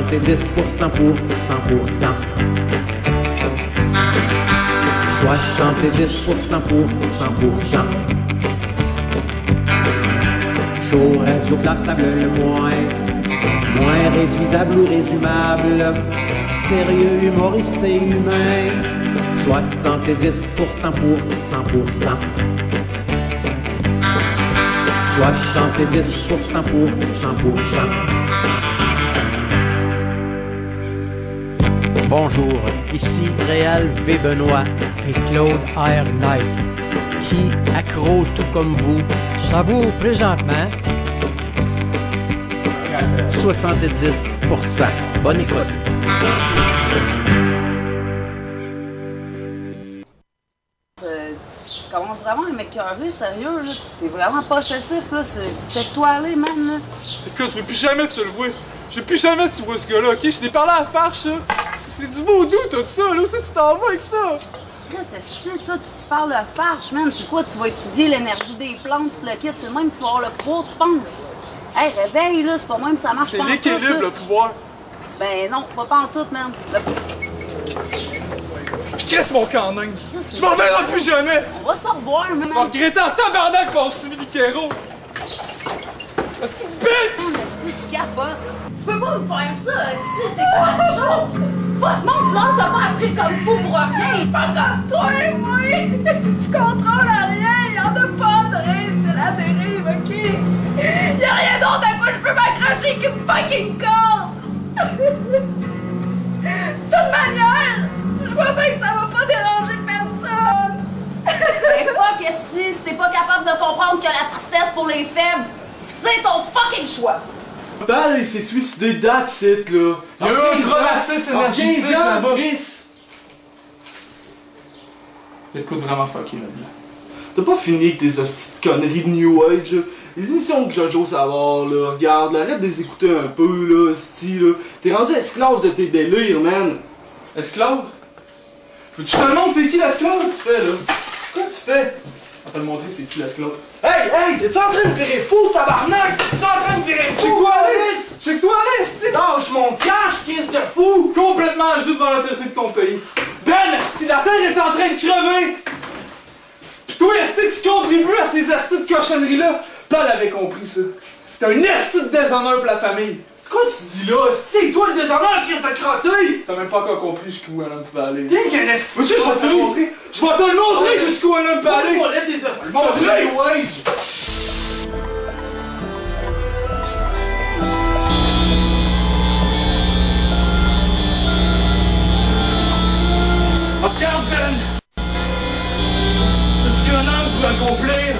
70% pour 100%. 70% pour 100%. Chaud, radio, classable le moins. Moins réduisable ou résumable. Sérieux, humoriste et humain. 70% pour 100%. 70% pour 100%. Bonjour, ici Réal V. Benoît, et Claude R. Knight. qui, accro tout comme vous, Savoure présentement 70%. Bonne écoute. Tu commences vraiment à m'écœurer, sérieux, là. T'es vraiment possessif, là. C'est... Check-toi aller, man, là. Écoute, je veux plus jamais te le voir. Je veux plus jamais tu vois ce gars-là, ok? Je t'ai parlé à la farce, là. C'est du vaudou, tout ça, là. Où c'est que tu t'en vas avec ça? C'est toi, tu parles de farche, man? C'est quoi, tu vas étudier l'énergie des plantes, tout le kit? C'est même tu vas avoir le pouvoir, tu penses? Hey, réveille, là. C'est pas même, ça marche C'est pas tout, l'équilibre, le pouvoir. Ben non, pas pas en tout, man. Le- Je crisse mon canin. Tu m'en verras plus jamais. On va se revoir, man. Tu vas regretter en tabarnak d'avoir suivi du kéro. C'est une bitch! Tu. Tu peux pas me faire ça, c'est quoi le? Fuck, monte là, t'as pas appris comme fou pour rien. Pas comme toi, moi. Je contrôle rien, y'en a pas de rêve, c'est la dérive, ok? Y'a rien d'autre à quoi je peux m'accrocher qu'une fucking corde. De toute manière, je vois bien que ça va pas déranger personne. Ben fuck, si, si t'es pas capable de comprendre que la tristesse pour les faibles, c'est ton fucking choix. Ben, il s'est suicidé it, là. Il y a eu un traumatisme énergétique là-bas. Il y a de quoi de vraiment fucké là-dedans. T'as pas fini avec tes hosties de conneries de New Age, là? Les émissions de Jojo Savard, là, regarde, là, arrête de les écouter un peu, là, hostie, là. T'es rendu esclave de tes délires, man. Esclave? Que je te demande c'est qui l'esclave? Que tu fais, là? Quoi tu fais? On va te le montrer c'est qui l'esclave. Hey, hey, t'es-tu en train de virer fou, tabarnak? T'es-tu en train de virer fou? Check-toi aller! Chris? Check-toi aller, esti! Lâche mon cash, Chris de fou! Complètement genoux devant l'autorité de ton pays. Ben, esti, la terre est en train de crever! Pis toi, esti, tu contribues à ces estis de cochonneries-là? Paul avait compris ça. T'es un esti de déshonneur pour la famille. C'est quoi tu dis là? C'est toi le déshonneur, Chris de crotté! T'as même pas encore compris jusqu'où un homme pouvait aller. Viens qu'il y a un esti Veux-tu que je vais te le montrer? Je vais te le montrer jusqu'où un homme peut aller! Montrer. Age! Regarde, Ben! C'est-tu qu'un homme peut accomplir?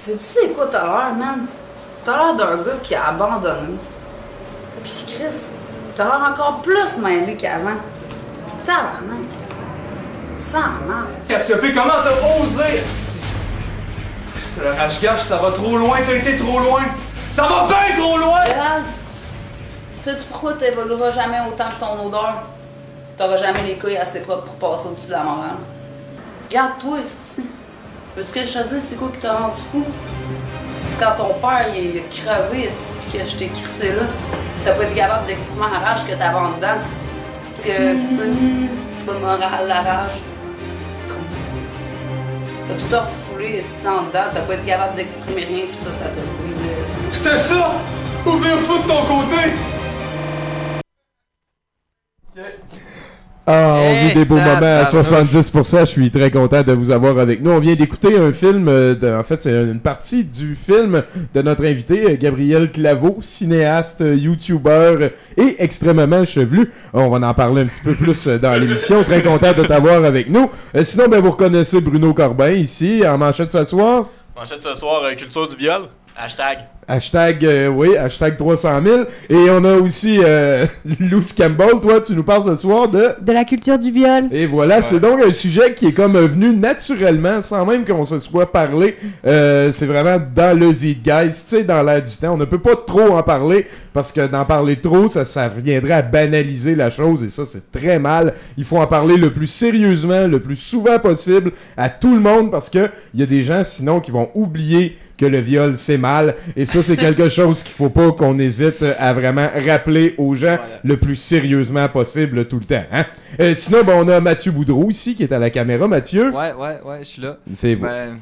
C'est tu sais quoi t'as l'air, man? T'as l'air d'un gars qui a abandonné. Puis Chris, t'as l'air encore plus mêlé qu'avant. Tabarnak. Ça mal. Cassiopée, comment t'as osé? C'est le rage-gage, ça va trop loin, t'as été trop loin! Ça va bien trop loin! Gérald, sais-tu pourquoi t'évolueras jamais autant que ton odeur? T'auras jamais les couilles assez propres pour passer au-dessus de la morale. Regarde-toi. Veux-tu que je te dise c'est quoi qui t'a rendu fou? C'est quand ton père il a crevé, pis que je t'ai crissé là. T'as pas été capable d'exprimer la rage que t'avais en dedans. Parce que, c'est pas le moral, la rage. T'as tout refoulé en dedans, t'as pas été capable d'exprimer rien, pis ça, ça t'a brisé. C'était ça! Ou venir foutre de ton côté! Ah, on vit Eh, des beaux moments à tabarnouche. 70%. Je suis très content de vous avoir avec nous. On vient d'écouter un film, euh, de- en fait, c'est une partie du film de notre invité, euh, Gabriel Claveau, cinéaste, euh, youtubeur et extrêmement chevelu. On va en parler un petit peu plus dans l'émission. Très content de t'avoir avec nous. Sinon, ben, vous reconnaissez Bruno Corbin ici, en manchette ce soir. Manchette ce soir, culture du viol. Hashtag. Hashtag, euh, oui, hashtag 300 000. Et on a aussi euh, Luz Campbell. Toi, tu nous parles ce soir de... De la culture du viol. Et voilà, c'est donc un sujet qui est comme venu naturellement, sans même qu'on se soit parlé. Euh, c'est vraiment dans le zeitgeist, tu sais, dans l'air du temps. On ne peut pas trop en parler, parce que d'en parler trop, ça, ça viendrait à banaliser la chose, et ça, c'est très mal. Il faut en parler le plus sérieusement, le plus souvent possible, à tout le monde, parce que il y a des gens, sinon, qui vont oublier que le viol c'est mal. Et ça, c'est quelque chose qu'il faut pas qu'on hésite à vraiment rappeler aux gens le plus sérieusement possible tout le temps. Hein? Euh, sinon, ben, on a Mathieu Boudreau ici qui est à la caméra. Mathieu, Ouais, ouais, ouais, je suis là. c'est Ben,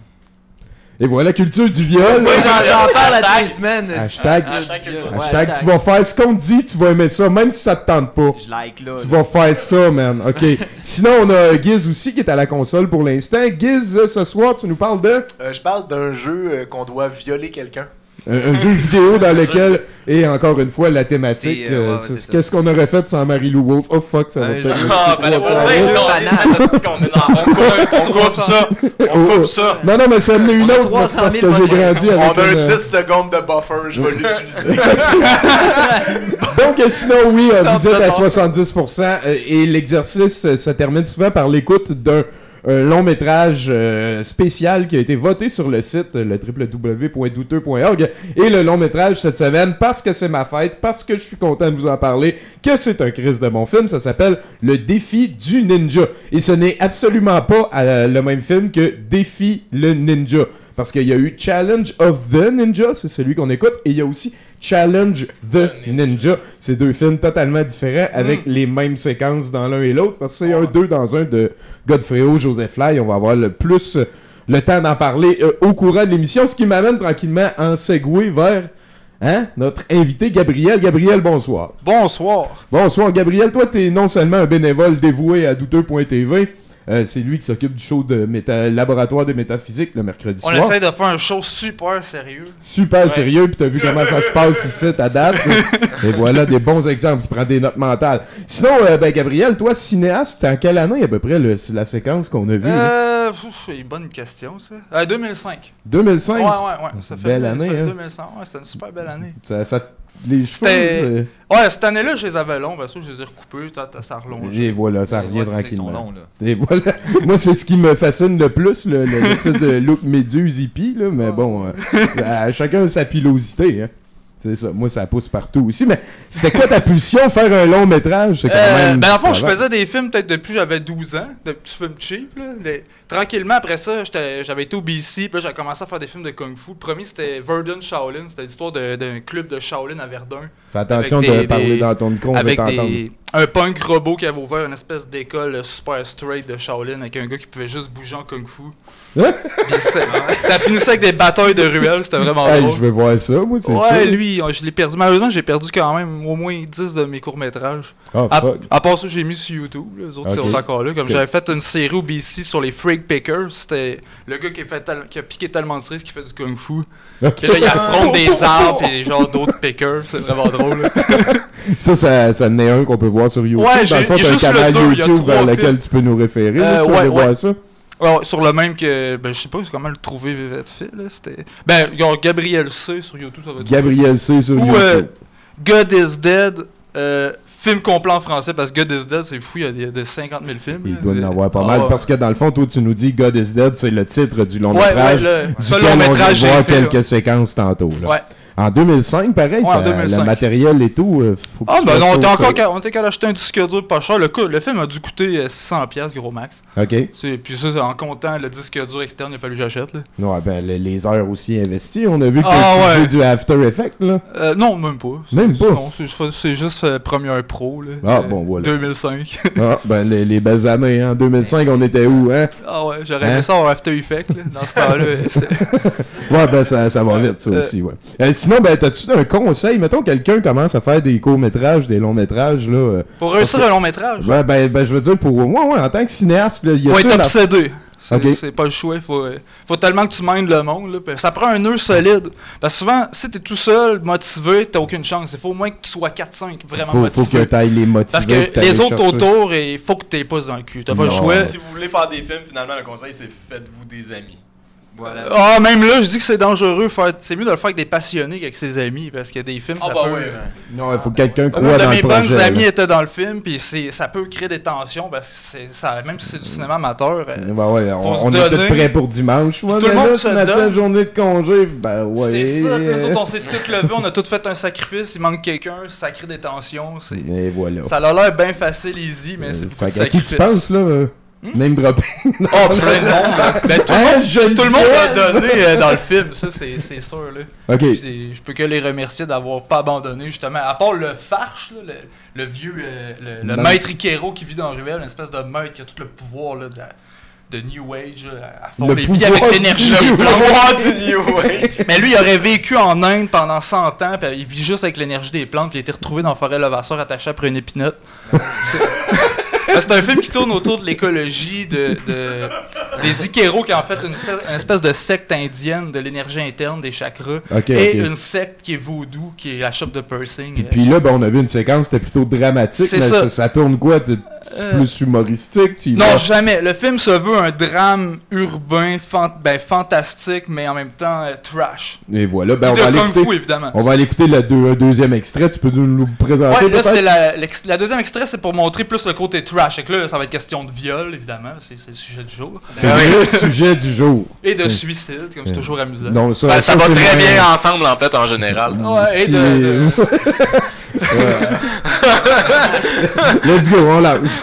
Et voilà, culture du viol. j'en parle à tous Hashtag. semaines. Hashtag- tu vas faire ce qu'on te dit, tu vas aimer ça, même si ça te tente pas. Je like là. Tu là. vas faire ça, man. OK. Sinon, on a Giz aussi qui est à la console pour l'instant. Giz, ce soir, tu nous parles de? Euh, je parle d'un jeu euh, qu'on doit violer quelqu'un. Un, un jeu vidéo dans lequel, et encore une fois, la thématique, euh, euh, qu'est-ce qu'on aurait fait sans Marie-Lou Wolfe? Oh fuck, ça va Ah, Banane. on on coupe- on ça. On coupe ça. Non, non, mais ça en est une On a autre, moi, c'est 300 parce 000 que j'ai grandi On avec a une, un euh, 10 secondes de buffer, je vais l'utiliser. Donc, euh, sinon, oui, vous êtes à bord. 70% euh, et l'exercice se termine souvent par l'écoute d'un un long métrage euh, spécial qui a été voté sur le site le www.douteux.org et le long métrage cette semaine parce que c'est ma fête parce que je suis content de vous en parler que c'est un Chris de bon film ça s'appelle le défi du ninja. Et ce n'est absolument pas euh, le même film que défi le ninja. Parce qu'il y a eu Challenge of the Ninja, c'est celui qu'on écoute, et il y a aussi Challenge the Ninja. C'est deux films totalement différents avec les mêmes séquences dans l'un et l'autre, parce que c'est un deux dans un de Godfrey Joseph Lai. On va avoir le plus euh, le temps d'en parler euh, au courant de l'émission, ce qui m'amène tranquillement en segway vers hein, notre invité Gabriel. Gabriel, bonsoir. Bonsoir. Bonsoir Gabriel, toi tu es non seulement un bénévole dévoué à douteux.tv, euh, c'est lui qui s'occupe du show de méta- laboratoire de métaphysique le mercredi On soir. essaie de faire un show super sérieux. Super sérieux, puis t'as vu comment ça se passe ici à date. Et voilà des bons exemples, tu prends des notes mentales. Sinon, euh, ben Gabriel, toi, cinéaste, en quelle année à peu près le- la séquence qu'on a vue? Euh, bonne question, ça. Euh, 2005. 2005? Ouais, ouais, ouais. Ça fait, Belle ça année, fait hein? 2005. Ouais, c'était une super belle année. Ça, ça- les cheveux... Euh, Ouais, cette année-là, je les avais longs, parce que je les ai recoupés, ça relonge. et voilà, ça revient tranquillement. longs, là. Et voilà. Moi, c'est ce qui me fascine le plus, le- le- l'espèce de look méduse hippie, là. Mais bon, euh, à chacun sa pilosité, hein. C'est ça. Moi, ça pousse partout aussi. Mais c'était quoi ta pulsion, faire un long métrage? C'est quand Euh, même. ben, en du je faisais des films peut-être depuis que j'avais 12 ans, de petits films cheap. Là. Des- Tranquillement, après ça, j'avais été au BC, puis là, j'ai commencé à faire des films de Kung Fu. Le premier, c'était Verdun Shaolin, c'était l'histoire d'un club de Shaolin à Verdun. Fais attention de des- parler des- dans ton micro, on avec des, un punk robot qui avait ouvert une espèce d'école super straight de Shaolin avec un gars qui pouvait juste bouger en Kung Fu. Hein? Ça, ça finissait avec des batailles de ruelles, c'était vraiment Hey, drôle. je veux voir ça, moi, c'est ça. Ouais, lui, euh, je l'ai perdu. Malheureusement, j'ai perdu quand même au moins 10 de mes courts-métrages. Oh, à, à part ça, j'ai mis sur YouTube. Les autres, sont encore là. Comme j'avais fait une série au BC sur les Freak Pickers. C'était le gars qui a, fait tel- qui a piqué tellement de cerises qu'il fait du Kung Fu. Ok. Puis là, il affronte des arbres et genre d'autres pickers. C'est vraiment drôle. Ça, ça, ça en est un qu'on peut voir sur YouTube. Ouais, dans le fond, t'as un canal deux, YouTube vers lequel films. tu peux nous référer. là, Euh, si on ouais, voir ça. Ouais, sur le même que. Ben, je sais pas comment le trouver vite fait. Là, c'était... Ben, y a Gabriel C sur YouTube. Ça va être Gabriel C sur Ou YouTube. euh, God is Dead, euh, film complet en français, parce que God is Dead, c'est fou, il y a des- de 50 000 films. Il là. doit en avoir pas Ah, mal ouais. parce que dans le fond, toi, tu nous dis God is Dead, c'est le titre du long Ouais, métrage. ouais, le duquel long on métrage va voir là. quelques séquences tantôt. Là. Ouais. En 2005, pareil, Ouais, en ça, 2005. le matériel et tout. euh, faut Ah, ben non, on était encore qu'à- on était qu'à acheter un disque dur pas cher. Le, le film a dû coûter euh, 600$, piastres, gros max. Ok. C'est- Puis ça, en comptant le disque dur externe, il a fallu que j'achète. là. Non, ben, le- les heures aussi investies. On a vu que Ah, tu ouais. du After Effects, là. Euh, non, même pas. C'est- Même pas? Non, c'est juste, c'est juste euh, Premiere Pro. Là, Ah, Euh, bon, voilà. 2005. Ah, ben, les, les belles années, hein. En 2005, on était où, hein? ah ouais, j'aurais Hein? aimé ça avoir After Effects. Là, dans ce temps-là. Ouais, ben, ça, ça va vite, ça Euh, aussi, ouais. Sinon, ben, t'as-tu un conseil? Mettons, quelqu'un commence à faire des courts-métrages, des longs-métrages, là. euh, Pour réussir un long métrage, Ben, ben, ben, je veux dire, pour moi, ouais, en tant que cinéaste, là, il y a faut être obsédé. C'est Ok. c'est pas le choix. Faut, euh, faut tellement que tu mènes le monde. Là. Puis Ça prend un nœud solide. Parce que souvent, si t'es tout seul, motivé, t'as aucune chance. Il faut au moins que tu sois 4-5 vraiment Faut, faut motivé. que t'ailles les motiver. Parce que t'ailles les autres chercher. autour, il faut que t'aies pas dans le cul. T'as pas le Non. choix. Si vous voulez faire des films, finalement, le conseil, c'est faites-vous des amis. Voilà. Ah, même là, je dis que c'est dangereux. faire- C'est mieux de le faire avec des passionnés qu'avec ses amis. Parce qu'il y a des films, Ah, ça bah peut. ouais. Non, il faut que quelqu'un croit de dans mes le projet. bonnes amies là. était dans le film, puis c'est- ça peut créer des tensions, parce que c'est- ça, même si c'est du cinéma amateur, euh, Ben ouais, on, se on est tous prêts pour dimanche. Ouais, Tout le monde là, se c'est ma donne. seule journée de congé. Ben ouais. c'est ça. nous on s'est tous levés, on a tous fait un sacrifice, il manque quelqu'un, ça crée des tensions. c'est- Et voilà. Ça a l'air bien facile, easy, mais c'est Euh, beaucoup fait de qu'à qui tu sacrifices. penses, là? Euh? Name dropping. Oh, plein de monde. Ben, tout, le Hein, monde Geneviève? tout le monde l'a donné euh, dans le film, ça, c'est c'est sûr. Là. Ok. Je, je peux que les remercier d'avoir pas abandonné, justement. À part le Farche, là, le, le vieux, euh, le, le maître Ikero qui vit dans la ruelle, une espèce de maître qui a tout le pouvoir là, de, la- de New Age, là, à fond Le les vies pouvoir avec du l'énergie Age. plantes. du New Age. Mais lui, il aurait vécu en Inde pendant 100 ans, puis il vit juste avec l'énergie des plantes, puis il a été retrouvé dans la forêt Levasseur attaché après une épinote. C'est- un film qui tourne autour de l'écologie, de, de- des Ikeros qui est en fait une, espèce de secte indienne de l'énergie interne, des chakras, et une secte qui est vaudou, qui est la shop de Pursing. Euh, Puis là, ben, on a vu une séquence, c'était plutôt dramatique. Mais ça. ça. ça tourne quoi? Euh, Plus humoristique Non, vas- jamais. Le film se veut un drame urbain, ben, fantastique, mais en même temps euh, trash. Et voilà, ben, on de va aller kung écouter. fu, évidemment. On va aller écouter le deux- deuxième extrait. Tu peux nous, le présenter Ouais, là, c'est la, deuxième extrait, c'est pour montrer plus le côté trash. Et que là, ça va être question de viol, évidemment. C'est, le sujet du jour. C'est le sujet du jour. Et de suicide, comme c'est toujours amusant. Non, ça, Ben, ça va très bien ensemble, en fait, en général. Ouais, et de- de- Ouais. Let's go, on lance.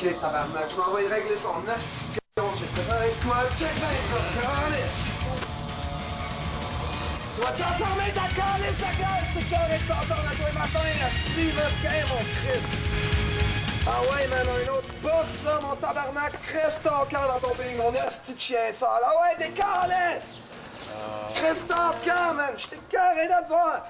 Ok, tabarnak, je m'en vais régler son de con, j'ai fait avec toi, check bien ça, calice! Tu vas t'enfermer ta calice de gueule, c'est correct de t'entendre à toi matin, asti, là, tiens, mon Christ! Ah ouais, man, un autre bouffe, ça, mon tabarnak, Christ ton cœur dans ton pays, mon asti de chien sale, ah ouais, des calices! Christ ton cœur, man, j'étais carré de te voir!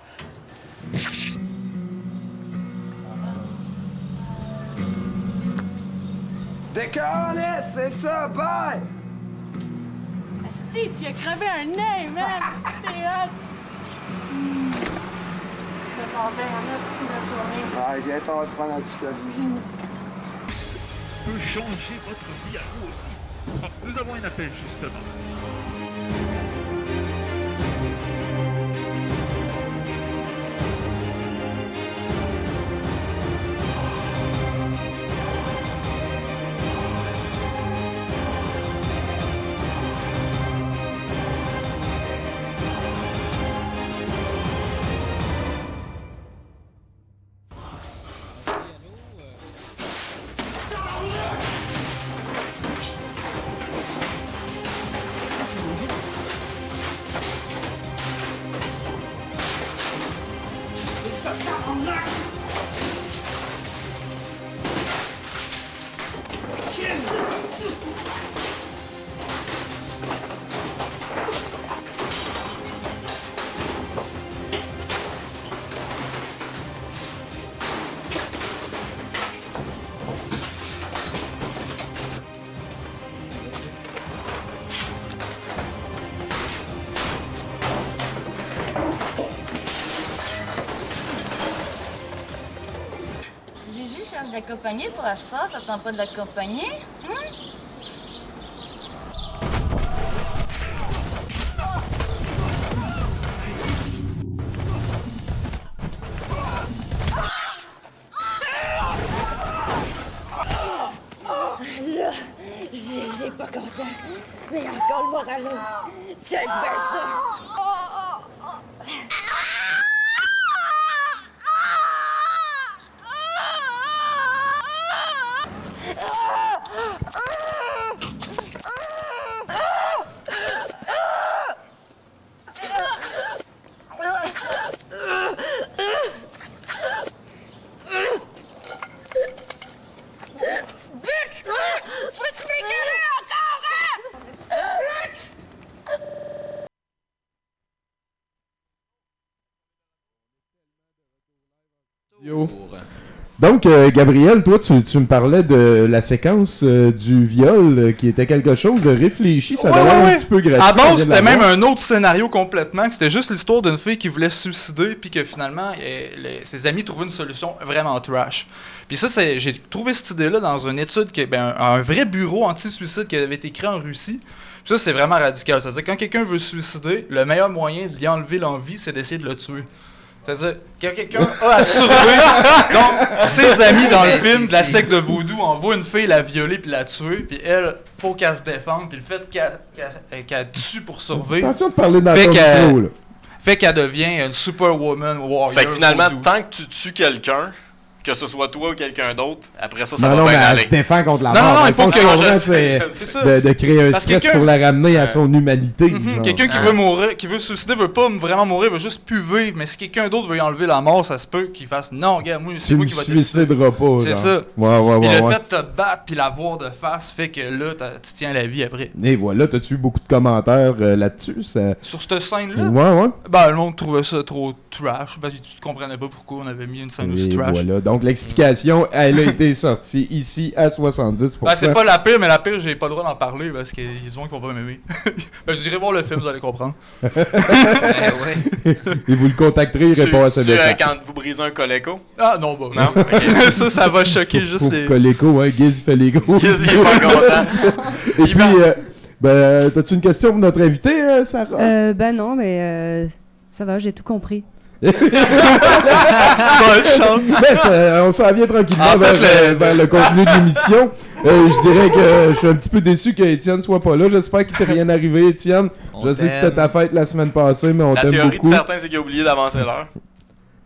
Décolle, c'est ça, bye! Esti, tu as crevé un œil, man. T'es hot. Hmm. Ça va bien, en esti, notre journée. Ah, viens, on va se prendre un petit café. peut changer votre vie à vous aussi. Nous avons un appel, justement. D'accompagner pour ça, ça tente pas de l'accompagner? Hein? Là, j'ai j'ai pas compris. salaud. Check bien ça. Petite bitch! Peux-tu m'égaler encore, hein? Yo. Gabriel, toi, tu, tu me parlais de la séquence euh, du viol euh, qui était quelque chose de réfléchi. Ça Ouais, ouais, un petit peu gratuit. À on base, c'était même un autre scénario complètement. que C'était juste l'histoire d'une fille qui voulait se suicider, puis que finalement, les- ses amis trouvaient une solution vraiment trash. Puis ça, j'ai trouvé cette idée-là dans une étude, qui, ben, un, un vrai bureau anti-suicide qui avait été créé en Russie. Puis ça, c'est vraiment radical. C'est-à-dire, quand quelqu'un veut se suicider, le meilleur moyen de lui enlever l'envie, c'est d'essayer de le tuer. C'est-à-dire, quand quelqu'un a à surveiller, donc, ses amis dans le film de la secte de Vaudou envoient une fille la violer puis la tuer, puis elle, faut qu'elle se défende, puis le fait qu'elle qu'elle- qu'elle tue pour survivre. Attention de parler dans fait qu'elle- micro, là. Fait qu'elle devient une superwoman warrior. Fait que finalement, vaudou. tant que tu tues quelqu'un, que ce soit toi ou quelqu'un d'autre, après ça, ça Non, va non, mais bien elle aller. se défend contre la Non, mort. non, non, il le faut fond, que- c'est de, de créer un Parce stress pour la ramener à son humanité. Mhm. Quelqu'un qui Ah. veut mourir, qui veut se suicider, veut pas vraiment mourir, veut juste plus vivre. Mais si quelqu'un d'autre veut y enlever la mort, ça se peut qu'il fasse non, regarde, moi, c'est moi qui va te suicider. suicideras pas. C'est ça. Ouais, ouais, Puis ouais. le ouais. fait de te battre puis la voir de face fait que là, t'as- tu tiens la vie après. Et voilà, t'as-tu eu beaucoup de commentaires euh, là-dessus? Ça... Sur cette scène-là, Ouais, ouais. ben, le monde trouvait ça trop trash. Parce que tu comprenais pas pourquoi on avait mis une scène aussi trash. Donc l'explication, elle a été sortie ici à 70%. Ben, c'est pas la pire, mais la pire, j'ai pas le droit d'en parler parce qu'ils ont qui vont pas m'aimer. ben, je dirais voir le film, vous allez comprendre. Et vous le contacterez, il répond à ce tu, euh, message. quand vous brisez un Coleco? Ah non, bah. Non? Ok. ça, ça va choquer juste Pour les. Coleco, hein, Giz fait les gros. Giz, il est pas content. Et puis, euh, ben, t'as-tu une question pour notre invité, euh, Sarah? Euh, ben non, mais euh, ça va, j'ai tout compris. Bonne chance. Ben, ça- on s'en vient tranquillement En fait, vers, le- euh, vers le contenu de l'émission. Euh, je dirais que je suis un petit peu déçu que Étienne soit pas là. J'espère qu'il t'est rien arrivé, Étienne. On je sais que c'était ta fête la semaine passée, mais on La t'aime théorie beaucoup. de certains, c'est qu'il a oublié d'avancer l'heure.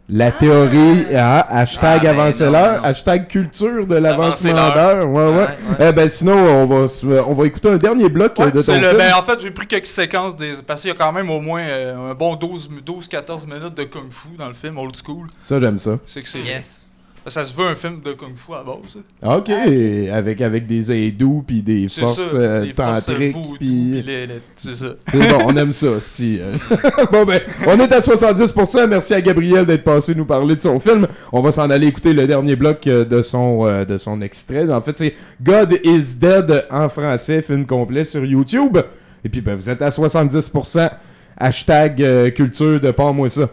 La théorie, ah, hashtag Ah, ben avancer non, l'heure, hashtag culture de l'avancement d'heure. Ouais, ouais. Ouais, Eh ben, sinon, on va, se- on va écouter un dernier bloc euh, de ton le- film. ben, en fait, j'ai pris quelques séquences des, parce qu'il y a quand même au moins euh, un bon 12-14 minutes de kung fu dans le film old school. Ça, j'aime ça. C'est que c'est. Yes. Ça se veut un film de kung fu à base. ça. Ah, Ok, avec, avec des aidous puis des forces ça, euh, des forces tantriques. voodoo, puis- puis les- les- c'est ça. Bon, on aime ça, sti. euh. bon ben, on est à 70%. Merci à Gabriel d'être passé nous parler de son film. On va s'en aller écouter le dernier bloc euh, de son, euh, de son extrait. En fait, c'est God is Dead en français, film complet sur YouTube. Et puis, ben, vous êtes à 70%. Hashtag euh, culture de pas moi ça.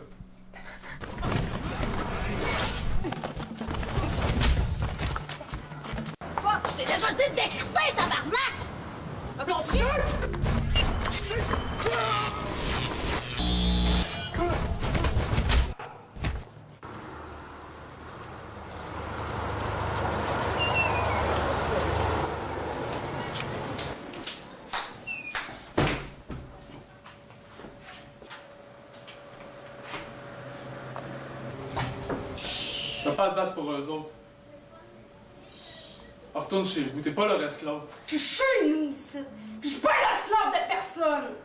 Chez vous, t'es pas leur esclave. Je suis chez nous, ici. Puis je suis pas l'esclave de personne.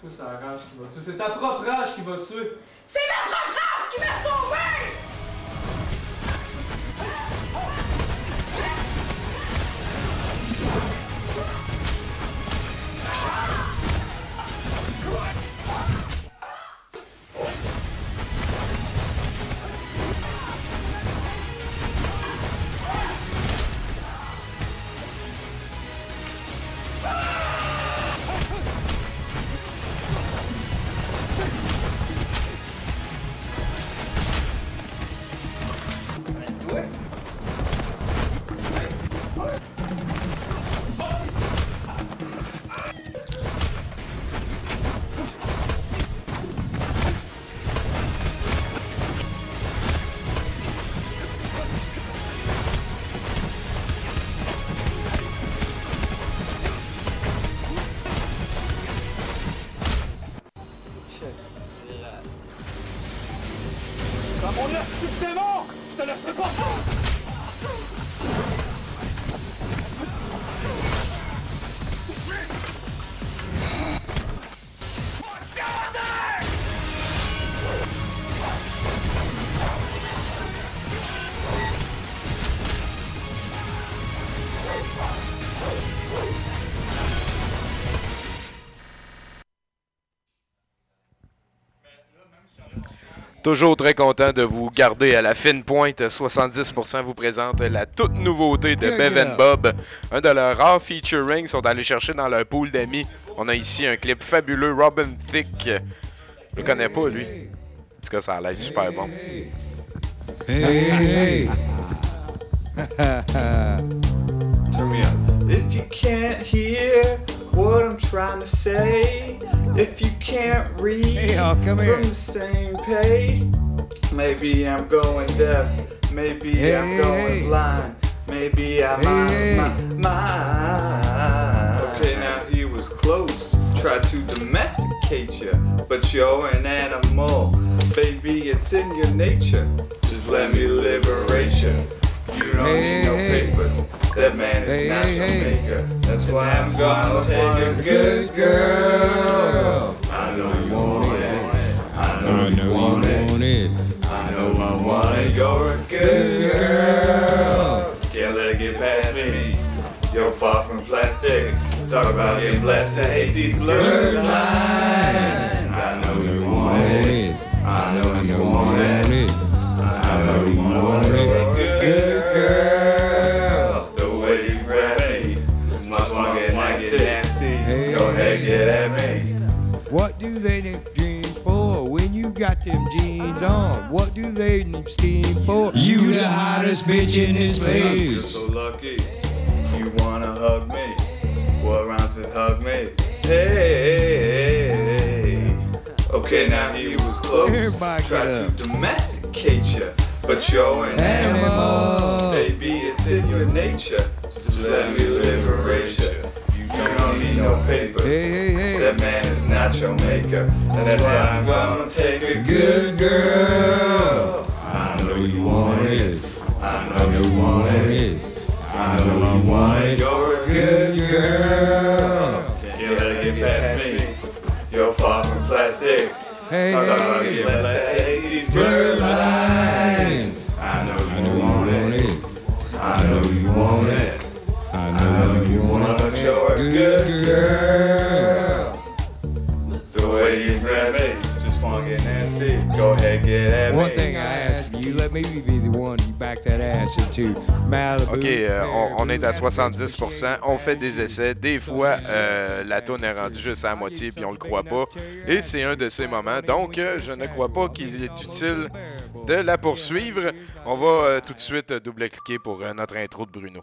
Toi, c'est la rage qui va tuer. C'est ta propre rage qui va tuer. C'est ma propre rage qui m'a sauvé! Toujours très content de vous garder à la fine pointe. 70% vous présente la toute nouveauté de Bev Bob. Un de leurs rares featuring sont allés chercher dans leur pool d'amis. On a ici un clip fabuleux, Robin Thicke. Je le connais pas, lui. En tout cas, ça a l'air super bon. Hey, hey, Turn me up. If you can't hear what I'm trying to say, if you can't read Hey, y'all, come here. from the same page, maybe I'm going deaf, maybe Hey, I'm going hey. blind, maybe I'm Hey, out hey. of my mind. Okay, now he was close, tried to domesticate you, but you're an animal. Baby, it's in your nature. Just let me liberate you. You don't Hey, need no hey. papers. That man is Hey, not hey, your hey. maker. That's why I'm gonna take a good girl. I know you want it. I know you want it. I know I want it. You're a good girl. Can't let it get past me. You're far from plastic. Talk about getting blessed. I hate these blurred lines. I know you want it. What do they for? You the hottest bitch in this place. I feel place. so lucky. You wanna hug me? Well, around to hug me. Hey. Okay, now he was close. Everybody Tried get to domesticate you, but you're an animal. Baby, it's in your nature. Just let me liberate you. You don't need no papers. Hey, hey, hey. That man is not your maker. That's why I'm gonna take a good girl. I know you want it. I know you want it. I know you want it. You're a good girl. Let it get past me. You're far from plastic. Hey, hey, hey. Ok, on, est à 70%. On fait des essais. Des fois, euh, la tourne est rendue juste à moitié puis on le croit pas. Et c'est un de ces moments. Donc, euh, je ne crois pas qu'il est utile de la poursuivre. On va euh, tout de suite double-cliquer pour notre intro de Bruno.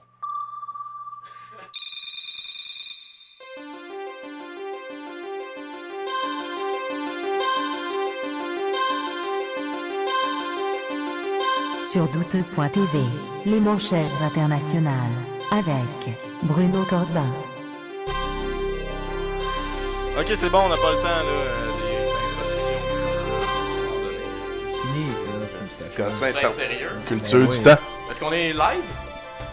Sur douteux.tv, les manchettes internationales. Avec Bruno Corbin. Ok, c'est bon, on n'a pas le temps, là, euh, C'est sérieux? Culture Ben du oui. temps. Est-ce qu'on est live?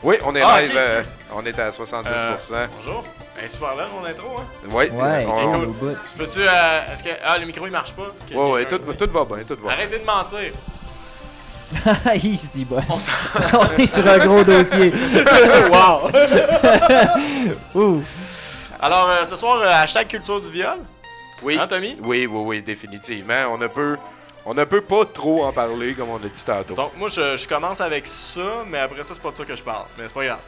Oui, on est Ah, live. euh, on est à 70%. Euh, bonjour. Ben, super là, mon intro, hein? Oui, Ouais, on- cool. Je peux-tu. euh, Est-ce que. Ah, le micro il marche pas? Ouais, quelqu'un tout, tout va bien, tout va bien. Arrêtez de mentir. Easy, boy. On, On est sur un gros dossier. wow! Ouh. Alors, euh, ce soir, euh, hashtag culture du viol. Oui. Hein, Tommy? Oui, oui, oui, définitivement. On ne peut, on ne peut pas trop en parler, comme on a dit tantôt. Donc, moi, je, je commence avec ça, mais après ça, c'est pas de ça que je parle. Mais c'est pas grave.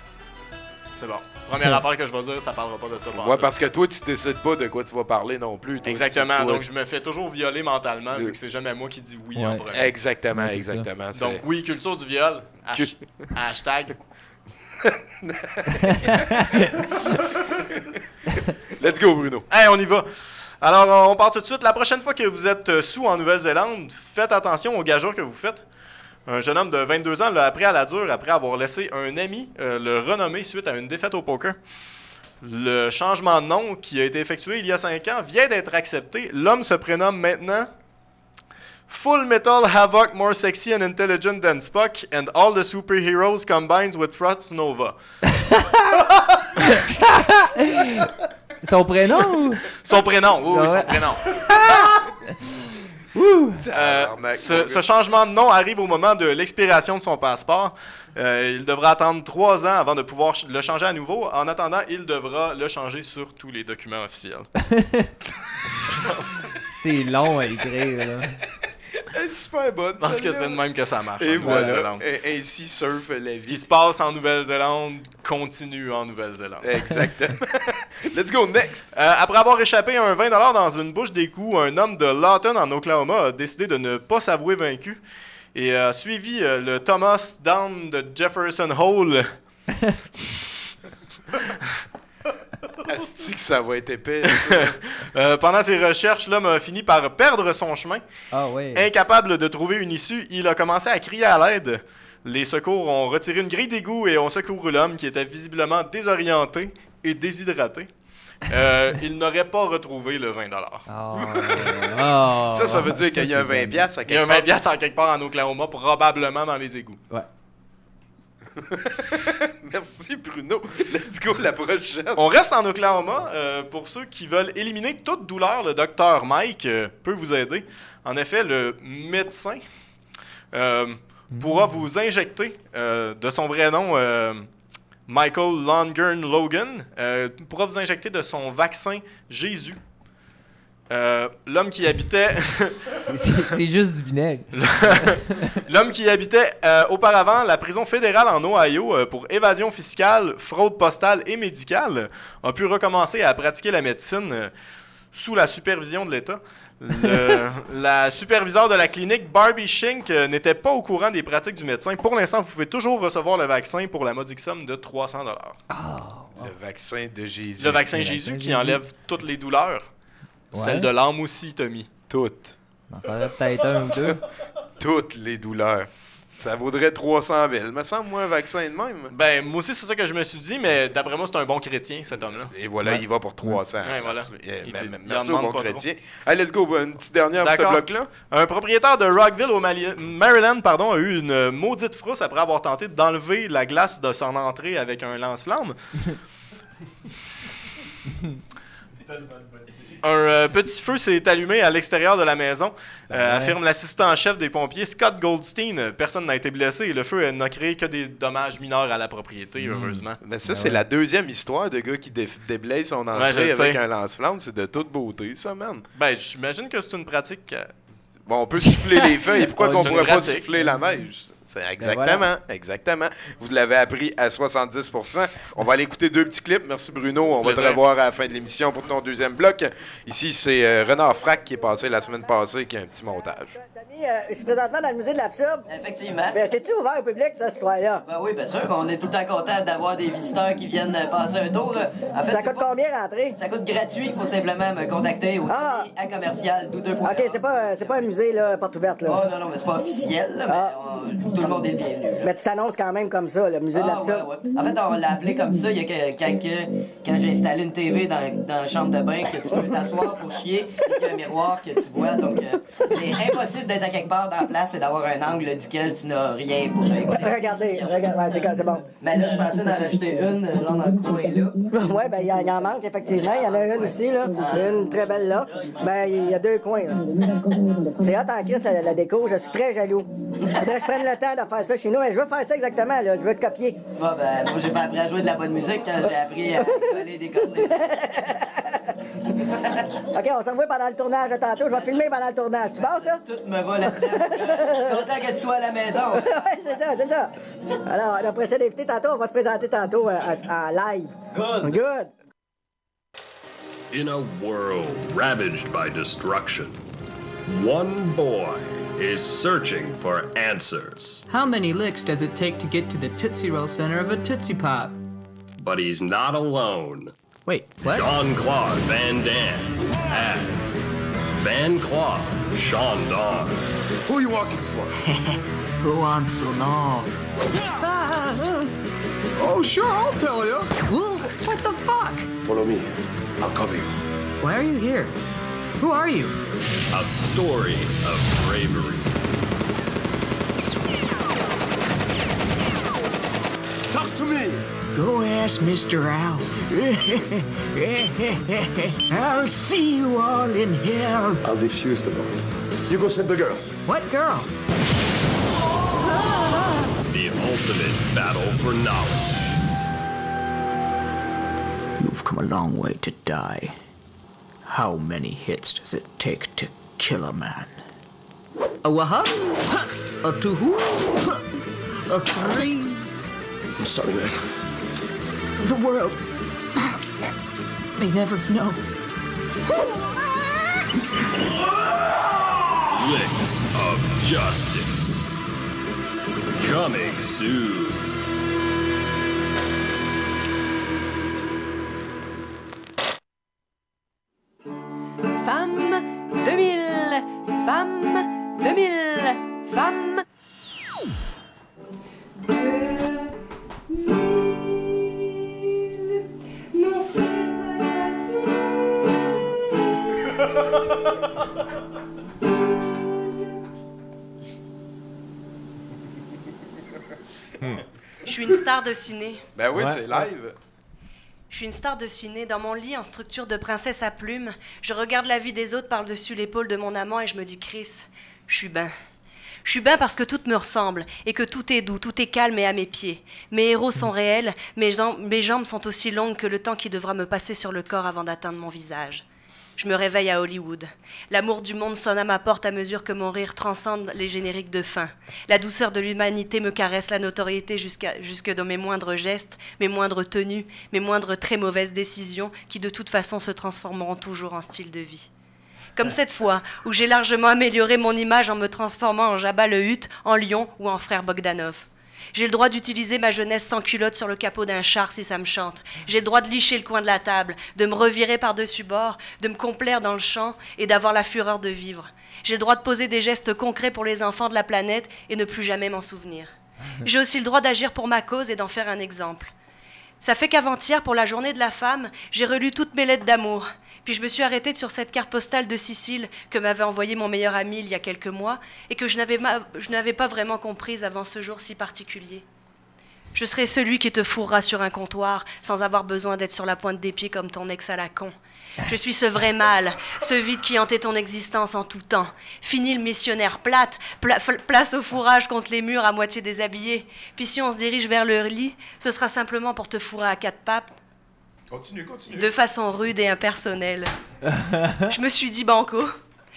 C'est bon. Première affaire que je vais dire, ça parlera pas de ça. Ouais, parce que toi, tu décides pas de quoi tu vas parler non plus. Toi, Exactement. tu- toi- Donc, je me fais toujours violer mentalement, vu que c'est jamais moi qui dis oui en premier. Exactement, ça. exactement, Donc, oui, culture du viol. Hash- Hashtag. Let's go, Bruno. Hey, on y va. Alors, on part tout de suite. La prochaine fois que vous êtes euh, sous en Nouvelle-Zélande, faites attention aux gageures que vous faites. Un jeune homme de 22 ans l'a appris à la dure après avoir laissé un ami euh, le renommer suite à une défaite au poker. Le changement de nom qui a été effectué il y a 5 ans vient d'être accepté. L'homme se prénomme maintenant Full Metal Havoc more sexy and intelligent than Spock, and all the superheroes combines with Frost Nova. Son prénom? Ou? Son prénom, oui, oui, son Ouais. prénom. Euh, ce, ce changement de nom arrive au moment de l'expiration de son passeport. Euh, il devra attendre trois ans avant de pouvoir ch- le changer à nouveau. En attendant, il devra le changer sur tous les documents officiels. C'est long à écrire, là. Elle est super bonne. Parce que c'est de même que ça marche. Et en voilà. Nouvelle-Zélande. Et ainsi surfe la Ce qui se passe en Nouvelle-Zélande continue en Nouvelle-Zélande. Exactement. Let's go next. Euh, après avoir échappé un 20$ dans une bouche d'égout, un homme de Lawton en Oklahoma a décidé de ne pas s'avouer vaincu et a suivi euh, le Thomas Down de Jefferson Hole. Asti que ça va être épais. Euh, pendant ses recherches, l'homme a fini par perdre son chemin. Ah ouais. Incapable de trouver une issue, il a commencé à crier à l'aide. Les secours ont retiré une grille d'égout et ont secouru l'homme qui était visiblement désorienté et déshydraté. Euh, il n'aurait pas retrouvé le 20 Ah. Ça, ça veut dire qu'il y a un 20 piastres à Il y a un quelque 20 piastres en quelque part en Oklahoma, probablement dans les égouts. Ouais. Merci Bruno. Let's go la prochaine. On reste en Oklahoma. euh, pour ceux qui veulent éliminer toute douleur, le docteur Mike euh, peut vous aider. En effet, le médecin euh, pourra vous injecter euh, de son vrai nom. euh, Michael Longern Logan euh, pourra vous injecter de son vaccin Jésus. Euh, L'homme qui habitait C'est juste du vinaigre. L'homme qui habitait euh, auparavant la prison fédérale en Ohio euh, pour évasion fiscale, fraude postale et médicale a pu recommencer à pratiquer la médecine sous la supervision de l'État. La superviseure de la clinique, Barbie Shink, n'était pas au courant des pratiques du médecin. Pour l'instant, vous pouvez toujours recevoir le vaccin pour la modique somme de 300 Le vaccin de Jésus. Le vaccin Jésus qui enlève toutes les douleurs. Ouais. Celle de l'âme aussi, Tommy. Toutes. On en ferait peut-être un ou deux. Toutes les douleurs. Ça vaudrait 300 000. Me semble, moi, un vaccin de même. Ben, moi aussi, c'est ça que je me suis dit, mais d'après moi, c'est un bon chrétien, cet homme-là. Et voilà, il va pour 300. Ouais, voilà. Merci, eh, Il il merci au bon chrétien. Allez, let's go. Une petite dernière pour ce bloc-là. Un propriétaire de Rockville au Mali- Maryland pardon, a eu une maudite frousse après avoir tenté d'enlever la glace de son entrée avec un lance-flamme. Un euh, petit feu s'est allumé à l'extérieur de la maison, euh, ouais. affirme l'assistant-chef des pompiers Scott Goldstein. Personne n'a été blessé et le feu n'a créé que des dommages mineurs à la propriété, heureusement. Mais ça, c'est la deuxième histoire de gars qui dé- déblaye son entrée avec sais. un lance-flamme. C'est de toute beauté, ça, man. Ben, j'imagine que c'est une pratique. euh, Bon, on peut souffler les feuilles. Pourquoi Ouais, qu'on pourrait pas souffler la neige? C'est exactement, Ben voilà. exactement. Vous l'avez appris à 70%. On va aller écouter deux petits clips. Merci Bruno. On va te revoir à la fin de l'émission pour ton deuxième bloc. Ici, c'est euh, Renard Frac qui est passé la semaine passée, qui a un petit montage. Euh, je suis présentement dans le musée de l'absurde. Effectivement. Ben, t'es-tu ouvert au public, cette histoire-là? Ben oui, bien sûr qu'on est tout le temps content d'avoir des visiteurs qui viennent euh, passer un tour. En fait, Ça coûte pas- combien rentrer? Ça coûte gratuit, il faut simplement me contacter au Ah. à commercial douteux. Ok, c'est pas, euh, c'est pas un musée, là, porte ouverte, là. Oh non, non, mais c'est pas officiel, là, mais Ah. on- tout le monde est le bienvenu. là. Mais tu t'annonces quand même comme ça, le musée de Ah, l'absurde. ouais, ouais. En fait, on l'a appelé comme ça il y a que- quelques... Quand j'ai installé une TV dans, dans la chambre de bain, que tu peux t'asseoir pour chier, et qu'il y a un miroir que tu vois. Donc, euh, c'est impossible d'être à quelque part dans la place et d'avoir un angle duquel tu n'as rien pour écouter. Regardez, regarde, ouais, c'est, c'est bon. Mais là, je pensais d'en rajouter une, euh, là, dans le coin, là. Ouais, ben, il y, en- manque, effectivement. Il y en a une ici, là. Une très belle là. Ben, il y a deux coins, là. C'est hot en crise, la, la déco. Je suis très jaloux. Faudrait que je prenne le temps de faire ça chez nous. Mais je veux faire ça exactement, là. Je veux te copier. Bon, ben, moi, j'ai pas appris à jouer de la bonne musique quand j'ai appris à coller des. OK, on s'en va pendant le tournage de tantôt. Je vais filmer pendant le tournage. Tu penses, ça? Tout me va là-dedans. Content que tu sois à la maison. ouais, c'est ça, c'est ça. Alors, après ça, l'invité tantôt, on va se présenter tantôt euh, en en live. Good. Good. In a world ravaged by destruction, one boy is searching for answers. How many licks does it take to get to the Tootsie Roll center of a Tootsie Pop? But he's not alone. Wait, what? Jean Claude Van Damme as Van Claude Sean Dawn. Who are you walking for? Who wants to know? oh, sure, I'll tell you. What the fuck? Follow me. I'll cover you. Why are you here? Who are you? a story of bravery. To me. Go ask Mr. Owl. I'll see you all in hell. I'll defuse the bomb. You go save the girl. What girl? The ultimate battle for knowledge. You've come a long way to die. How many hits does it take to kill a man? A waha? A two? A three? I'm sorry, man. The world may never know. Licks of Justice. Coming soon. Suis une star de ciné. Ben oui, Ouais. c'est live. Je suis une star de ciné. Dans mon lit, en structure de princesse à plumes, je regarde la vie des autres par-dessus l'épaule de mon amant et je me dis, Chris, je suis ben. Je suis bien parce que tout me ressemble et que tout est doux, tout est calme et à mes pieds. Mes héros sont réels, mes, jam- mes jambes sont aussi longues que le temps qui devra me passer sur le corps avant d'atteindre mon visage. Je me réveille à Hollywood. L'amour du monde sonne à ma porte à mesure que mon rire transcende les génériques de fin. La douceur de l'humanité me caresse la notoriété jusque dans mes moindres gestes, mes moindres tenues, mes moindres très mauvaises décisions qui de toute façon se transformeront toujours en style de vie. Comme cette fois, où j'ai largement amélioré mon image en me transformant en Jabba le Hutt, en lion ou en frère Bogdanov. J'ai le droit d'utiliser ma jeunesse sans culotte sur le capot d'un char si ça me chante. J'ai le droit de licher le coin de la table, de me revirer par-dessus bord, de me complaire dans le champ et d'avoir la fureur de vivre. J'ai le droit de poser des gestes concrets pour les enfants de la planète et ne plus jamais m'en souvenir. J'ai aussi le droit d'agir pour ma cause et d'en faire un exemple. Ça fait qu'avant-hier, pour la journée de la femme, j'ai relu toutes mes lettres d'amour. Puis je me suis arrêtée sur cette carte postale de Sicile que m'avait envoyée mon meilleur ami il y a quelques mois et que je n'avais pas vraiment comprise avant ce jour si particulier. Je serai celui qui te fourra sur un comptoir sans avoir besoin d'être sur la pointe des pieds comme ton ex à la con. Je suis ce vrai mal, ce vide qui hantait ton existence en tout temps. Fini le missionnaire plate, place au fourrage contre les murs à moitié déshabillés. Puis si on se dirige vers le lit, ce sera simplement pour te fourrer à quatre papes, Continue, continue. de façon rude et impersonnelle. Je me suis dit banco.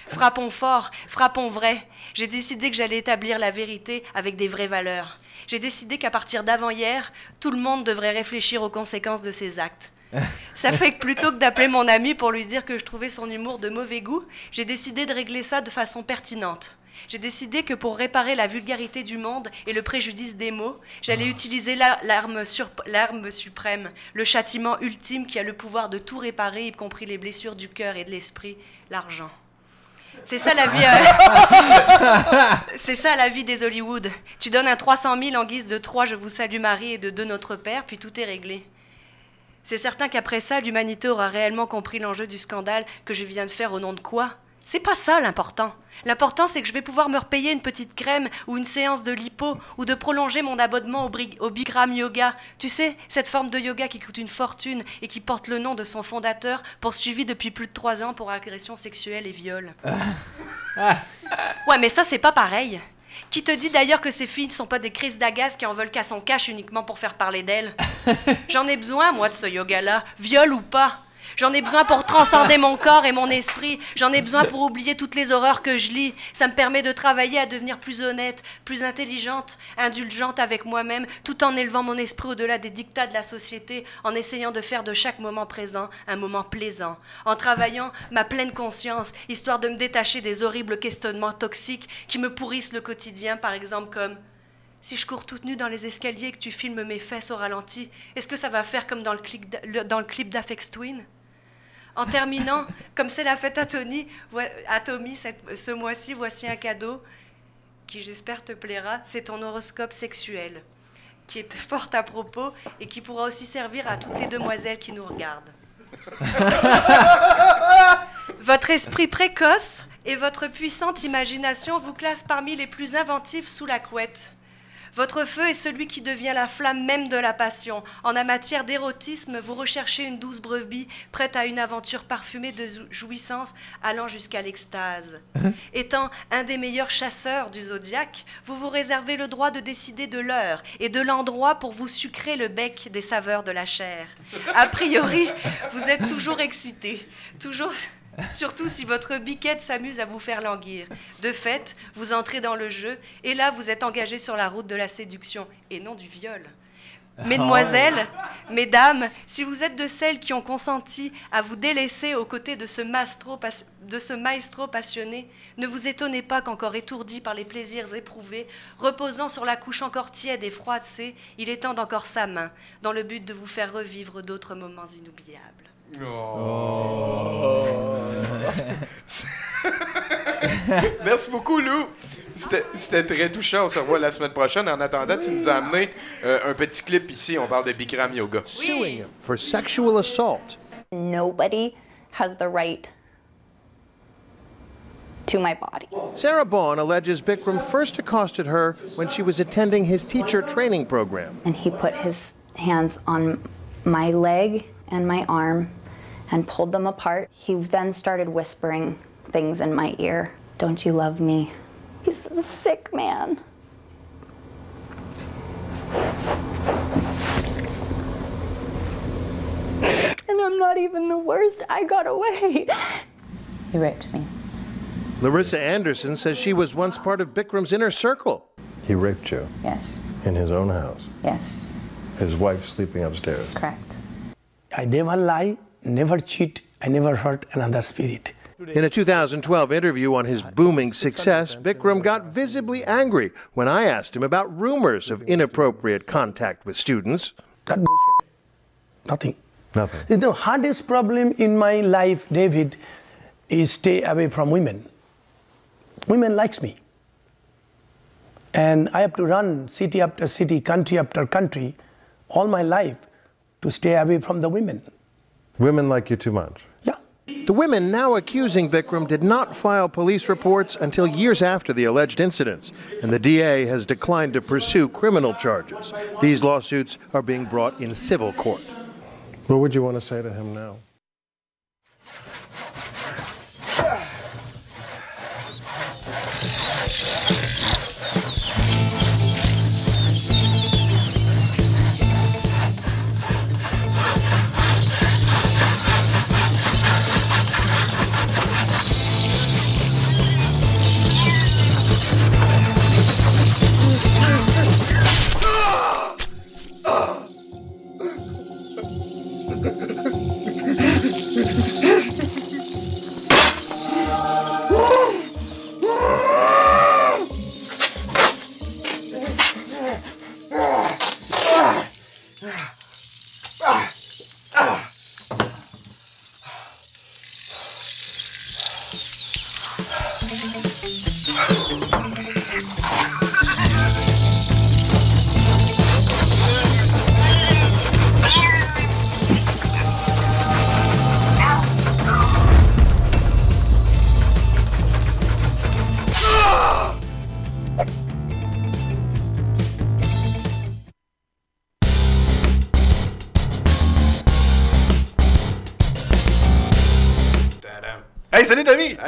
Frappons fort, frappons vrai. J'ai décidé que j'allais établir la vérité avec des vraies valeurs. J'ai décidé qu'à partir d'avant-hier, tout le monde devrait réfléchir aux conséquences de ses actes. Ça fait que plutôt que d'appeler mon ami pour lui dire que je trouvais son humour de mauvais goût, j'ai décidé de régler ça de façon pertinente. J'ai décidé que pour réparer la vulgarité du monde et le préjudice des mots, j'allais utiliser la- l'arme sur- l'arme suprême, le châtiment ultime qui a le pouvoir de tout réparer, y compris les blessures du cœur et de l'esprit, l'argent. C'est ça la vie. euh, C'est ça la vie des Hollywood. Tu donnes un 300 000 en guise de 3 Je vous salue Marie et de 2 Notre Père, puis tout est réglé. C'est certain qu'après ça, l'humanité aura réellement compris l'enjeu du scandale que je viens de faire au nom de quoi? C'est pas ça l'important. L'important, c'est que je vais pouvoir me repayer une petite crème ou une séance de lipo ou de prolonger mon abonnement au, Bikram Yoga. Tu sais, cette forme de yoga qui coûte une fortune et qui porte le nom de son fondateur, poursuivi depuis plus de trois ans pour agression sexuelle et viol. Ouais, mais ça, c'est pas pareil. Qui te dit d'ailleurs que ces filles ne sont pas des crises d'agace qui en veulent qu'à son cache uniquement pour faire parler d'elles? J'en ai besoin, moi, de ce yoga-là, viol ou pas. J'en ai besoin pour transcender mon corps et mon esprit. J'en ai besoin pour oublier toutes les horreurs que je lis. Ça me permet de travailler à devenir plus honnête, plus intelligente, indulgente avec moi-même, tout en élevant mon esprit au-delà des dictats de la société, en essayant de faire de chaque moment présent un moment plaisant, en travaillant ma pleine conscience, histoire de me détacher des horribles questionnements toxiques qui me pourrissent le quotidien, par exemple comme si je cours toute nue dans les escaliers et que tu filmes mes fesses au ralenti, est-ce que ça va faire comme dans le clip d'Afex Twin? En terminant, comme c'est la fête à Tony, à Tommy cette- ce mois-ci, voici un cadeau qui j'espère te plaira. C'est ton horoscope sexuel, qui est fort à propos et qui pourra aussi servir à toutes les demoiselles qui nous regardent. Votre esprit précoce, Et votre puissante imagination vous classe parmi les plus inventifs sous la couette. Votre feu est celui qui devient la flamme même de la passion. En la matière d'érotisme, vous recherchez une douce brebis, prête à une aventure parfumée de jou- jouissance allant jusqu'à l'extase. Étant un des meilleurs chasseurs du zodiaque, vous vous réservez le droit de décider de l'heure et de l'endroit pour vous sucrer le bec des saveurs de la chair. A priori, vous êtes toujours excité, toujours. Surtout si votre biquette s'amuse à vous faire languir. De fait, vous entrez dans le jeu et là vous êtes engagé sur la route de la séduction et non du viol. Mesdemoiselles, mesdames, si vous êtes de celles qui ont consenti à vous délaisser aux côtés de ce, maestro pas- de ce maestro passionné, ne vous étonnez pas qu'encore étourdi par les plaisirs éprouvés, reposant sur la couche encore tiède et froissée, il étende encore sa main, dans le but de vous faire revivre d'autres moments inoubliables. Oh. Merci beaucoup, Lou. C'était c'était très touchant. On se revoit la semaine prochaine. En attendant, tu nous as amené euh, un petit clip ici. On parle de Bikram Yoga. suing for sexual assault. Nobody has the right to my body. Sarah Bourne alleges Bikram first accosted her when she was attending his teacher training program. And he put his hands on my leg and my arm and pulled them apart. He then started whispering things in my ear. Don't you love me? He's a sick man. And I'm not even the worst. I got away. He raped me. Larissa Anderson says she was once part of Bikram's inner circle. He raped you Yes. in his own house. Yes. His wife sleeping upstairs. Correct. I never lie, never cheat, I never hurt another spirit. In a 2012 interview on his booming success, Bikram got visibly angry when I asked him about rumors of inappropriate contact with students. That bullshit. Nothing. Nothing. The hardest problem in my life, David, is stay away from women. Women likes me. And I have to run city after city, country after country, all my life to stay away from the women. Women like you too much. Yeah. The women now accusing Vikram did not file police reports until years after the alleged incidents, and the DA has declined to pursue criminal charges. These lawsuits are being brought in civil court. What would you want to say to him now?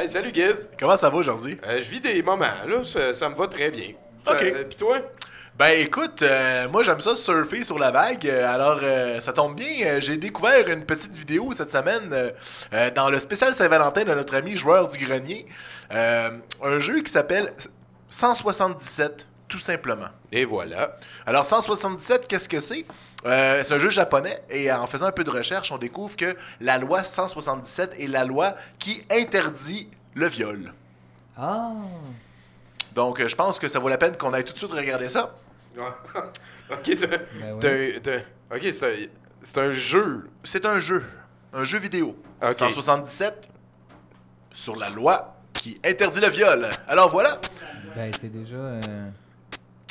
Hey, salut Giz. Comment ça va aujourd'hui? Euh, je vis des moments, là. Ça, ça me va très bien. Ok. Euh, Puis toi? Ben écoute, euh, moi j'aime ça surfer sur la vague, euh, alors euh, ça tombe bien, j'ai découvert une petite vidéo cette semaine dans le spécial Saint-Valentin de notre ami joueur du grenier, un jeu qui s'appelle 177 tout simplement. Et voilà. Alors 177, qu'est-ce que c'est? Euh, C'est un jeu japonais et en faisant un peu de recherche, on découvre que la loi 177 est la loi qui interdit le viol. Ah. Donc euh, je pense que ça vaut la peine qu'on aille tout de suite regarder ça. ok, t'as- Ben t'as- ok, c'est un, c'est un jeu. C'est un jeu. Un jeu vidéo. Ok. 177 sur la loi qui interdit le viol. Alors voilà, Ben, c'est déjà. euh,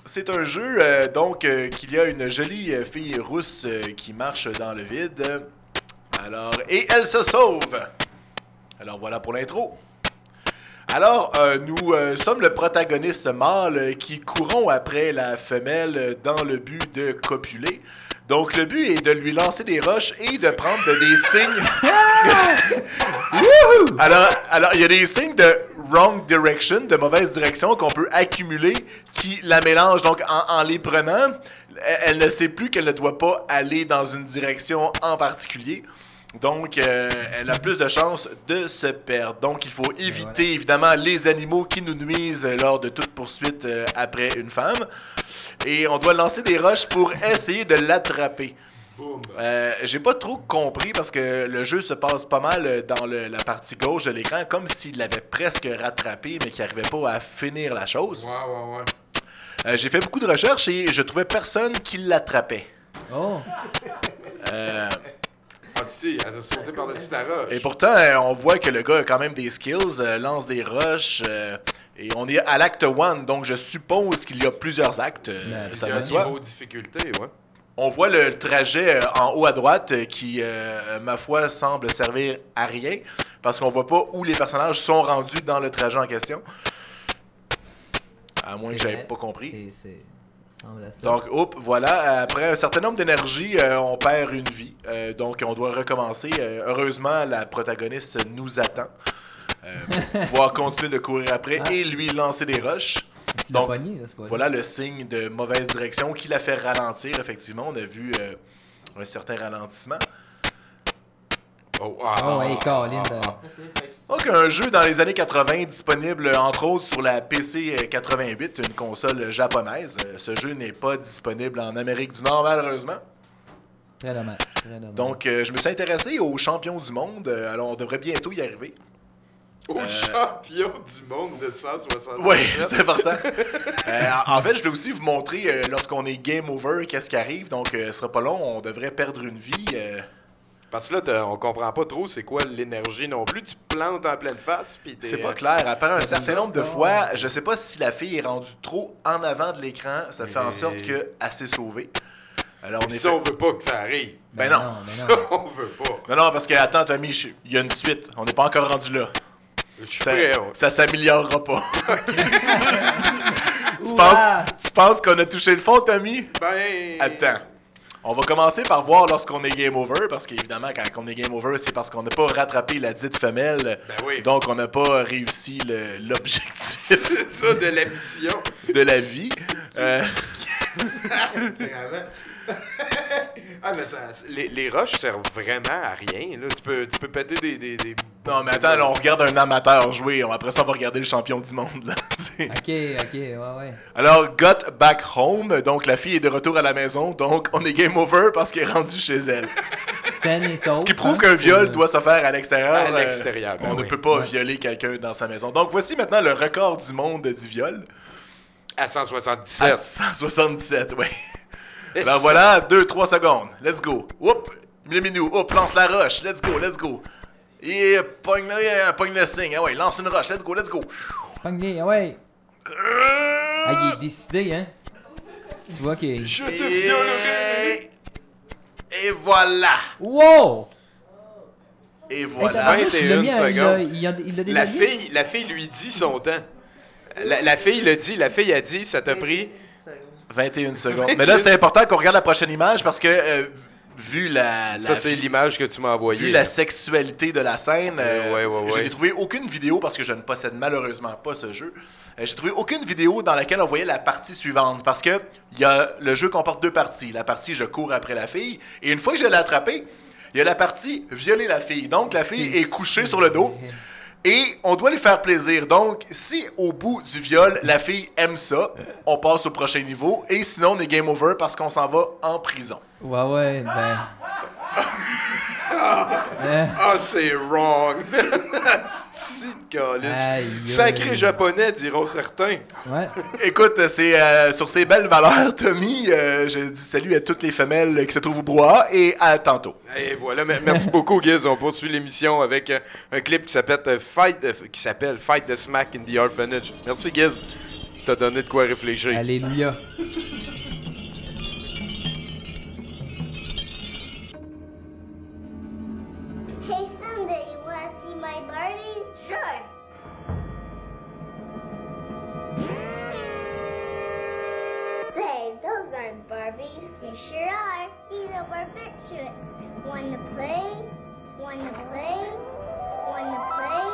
c'est un jeu euh, donc euh, qu'il y a une jolie euh, fille rousse euh, qui marche dans le vide. Alors et elle se sauve. Alors voilà pour l'intro. Alors, euh, nous euh, sommes le protagoniste mâle euh, qui courons après la femelle dans le but de copuler. Donc, le but est de lui lancer des roches et de prendre des signes. alors, alors, il y a des signes de wrong direction, de mauvaise direction qu'on peut accumuler qui la mélangent. Donc, en, en les prenant, elle, elle ne sait plus qu'elle ne doit pas aller dans une direction en particulier. Donc, euh, elle a plus de chances de se perdre. Donc, il faut éviter évidemment les animaux qui nous nuisent lors de toute poursuite euh, après une femme. Et on doit lancer des roches pour essayer de l'attraper. Euh, J'ai pas trop compris parce que le jeu se passe pas mal euh, dans le- la partie gauche de l'écran, comme s'il l'avait presque rattrapé, mais qu'il n'arrivait pas à finir la chose. Ouais, ouais, ouais. Euh, J'ai fait beaucoup de recherches et je trouvais personne qui l'attrapait. Oh! Euh, Ah, si, elle a sauté par-dessus ta roche. Et pourtant, euh, on voit que le gars a quand même des skills, euh, lance des rushs. euh, et on est à l'acte 1, donc je suppose qu'il y a plusieurs actes. euh, ça va de soi. niveaux de difficulté, ouais. On voit le trajet euh, en haut à droite euh, qui, euh, ma foi, semble servir à rien parce qu'on voit pas où les personnages sont rendus dans le trajet en question. À moins que j'avais pas compris. C'est- c'est- Donc, hop, voilà. Après un certain nombre d'énergie, euh, on perd une vie. Euh, donc, on doit recommencer. Euh, heureusement, la protagoniste nous attend pour pouvoir continuer de courir après et lui lancer des l'as Donc, pogné, là, voilà le signe de mauvaise direction qui l'a fait ralentir. Effectivement, on a vu un certain ralentissement. Oh, Oh, hey, Colin. de- Donc, un jeu dans les années 80 disponible entre autres sur la PC 88, une console japonaise. Euh, Ce jeu n'est pas disponible en Amérique du Nord, malheureusement. Très dommage. Très dommage. Donc, euh, je me suis intéressé aux champions du monde. Euh, alors, on devrait bientôt y arriver. Au Euh, champion du monde de 160 Oui, c'est important. Euh, en fait, je vais aussi vous montrer euh, lorsqu'on est game over, qu'est-ce qui arrive. Donc, euh, ce sera pas long. On devrait perdre une vie. Euh. Parce que là, on comprend pas trop c'est quoi l'énergie non plus. Tu plantes en pleine face, puis t'es- C'est pas clair. Après un certain C'est nombre de fois, je sais pas si la fille est rendue trop en avant de l'écran. Ça fait en sorte qu'elle s'est sauvée. Alors, on est ça, on veut pas que ça arrive. Ben, Ben non. non, ben ça, on veut pas. Non, non, parce que, attends, Tommy, je- il y a une suite. On n'est pas encore rendu là. Je suis ça, prêt, ouais. ça s'améliorera pas. tu, penses, tu penses qu'on a touché le fond, Tommy? Ben. Attends. On va commencer par voir lorsqu'on est game over, parce qu'évidemment, quand on est game over, c'est parce qu'on n'a pas rattrapé la dite femelle. Ben oui. Donc, on n'a pas réussi l'objectif. C'est ça de la mission. de la vie. Euh, Vraiment. Ah, mais ça, les, les roches servent vraiment à rien. Là. Tu, peux, tu peux péter des. des, des- non, mais attends, là, on regarde un amateur jouer. On- Après ça, on va regarder le champion du monde. là. Ok, ok, ouais, ouais. Alors, got back home. Donc, la fille est de retour à la maison. Donc, on est game over parce qu'elle est rendue chez elle. Saine et sauve. Ce qui prouve hein, qu'un viol euh, doit se faire à l'extérieur. À Euh, l'extérieur, ben on ne peut pas Ouais. violer quelqu'un dans sa maison. Donc, voici maintenant le record du monde du viol. À 177. À 177, oui. Alors voilà, 2-3 secondes. Let's go. Oup, le minou. Oup, lance la roche. Let's go, let's go. Et pogne le, pogne le signe. Ah ouais, lance une roche. Let's go, let's go. Pogné, ah ouais. Ah, il est décidé, hein. Tu vois qu'il. Je te violerai. Et voilà. Wow! Et voilà. Hey, tabarnouche, il l'a 21 mis à- il secondes. l'a- il a- il a la, fille, la fille lui dit son temps. La, la fille le dit, la fille a dit, ça t'a pris 21 secondes. Mais là, c'est important qu'on regarde la prochaine image parce que, euh, vu la. la Ça, c'est l'image que tu m'as envoyée. Vu la sexualité de la scène, euh, ouais, ouais, je ouais. n'ai trouvé aucune vidéo parce que je ne possède malheureusement pas ce jeu. Euh, J'ai trouvé aucune vidéo dans laquelle on voyait la partie suivante parce que il y a, le jeu comporte deux parties. La partie je cours après la fille et une fois que je l'ai attrapée, il y a la partie violer la fille. Donc la fille est couchée sur le dos. Et on doit lui faire plaisir. Donc, si au bout du viol, la fille aime ça, on passe au prochain niveau. Et sinon, on est game over parce qu'on s'en va en prison. Ouais, ouais, ben. Ah, c'est wrong. Sacré aïe. japonais, diront certains. Ouais. Écoute, c'est euh, sur ces belles valeurs, Tommy. euh, je dis salut à toutes les femelles qui se trouvent au brouhaha et à tantôt. Et voilà, me- merci beaucoup, Giz. On poursuit l'émission avec euh, un clip qui s'appelle Fight, euh, qui s'appelle Fight the Smack in the Orphanage. Merci, Giz. Tu t'as donné de quoi réfléchir. Alléluia. Hey, those aren't Barbies. They sure are. These are barbiturates. Wanna play? Wanna play? Wanna play?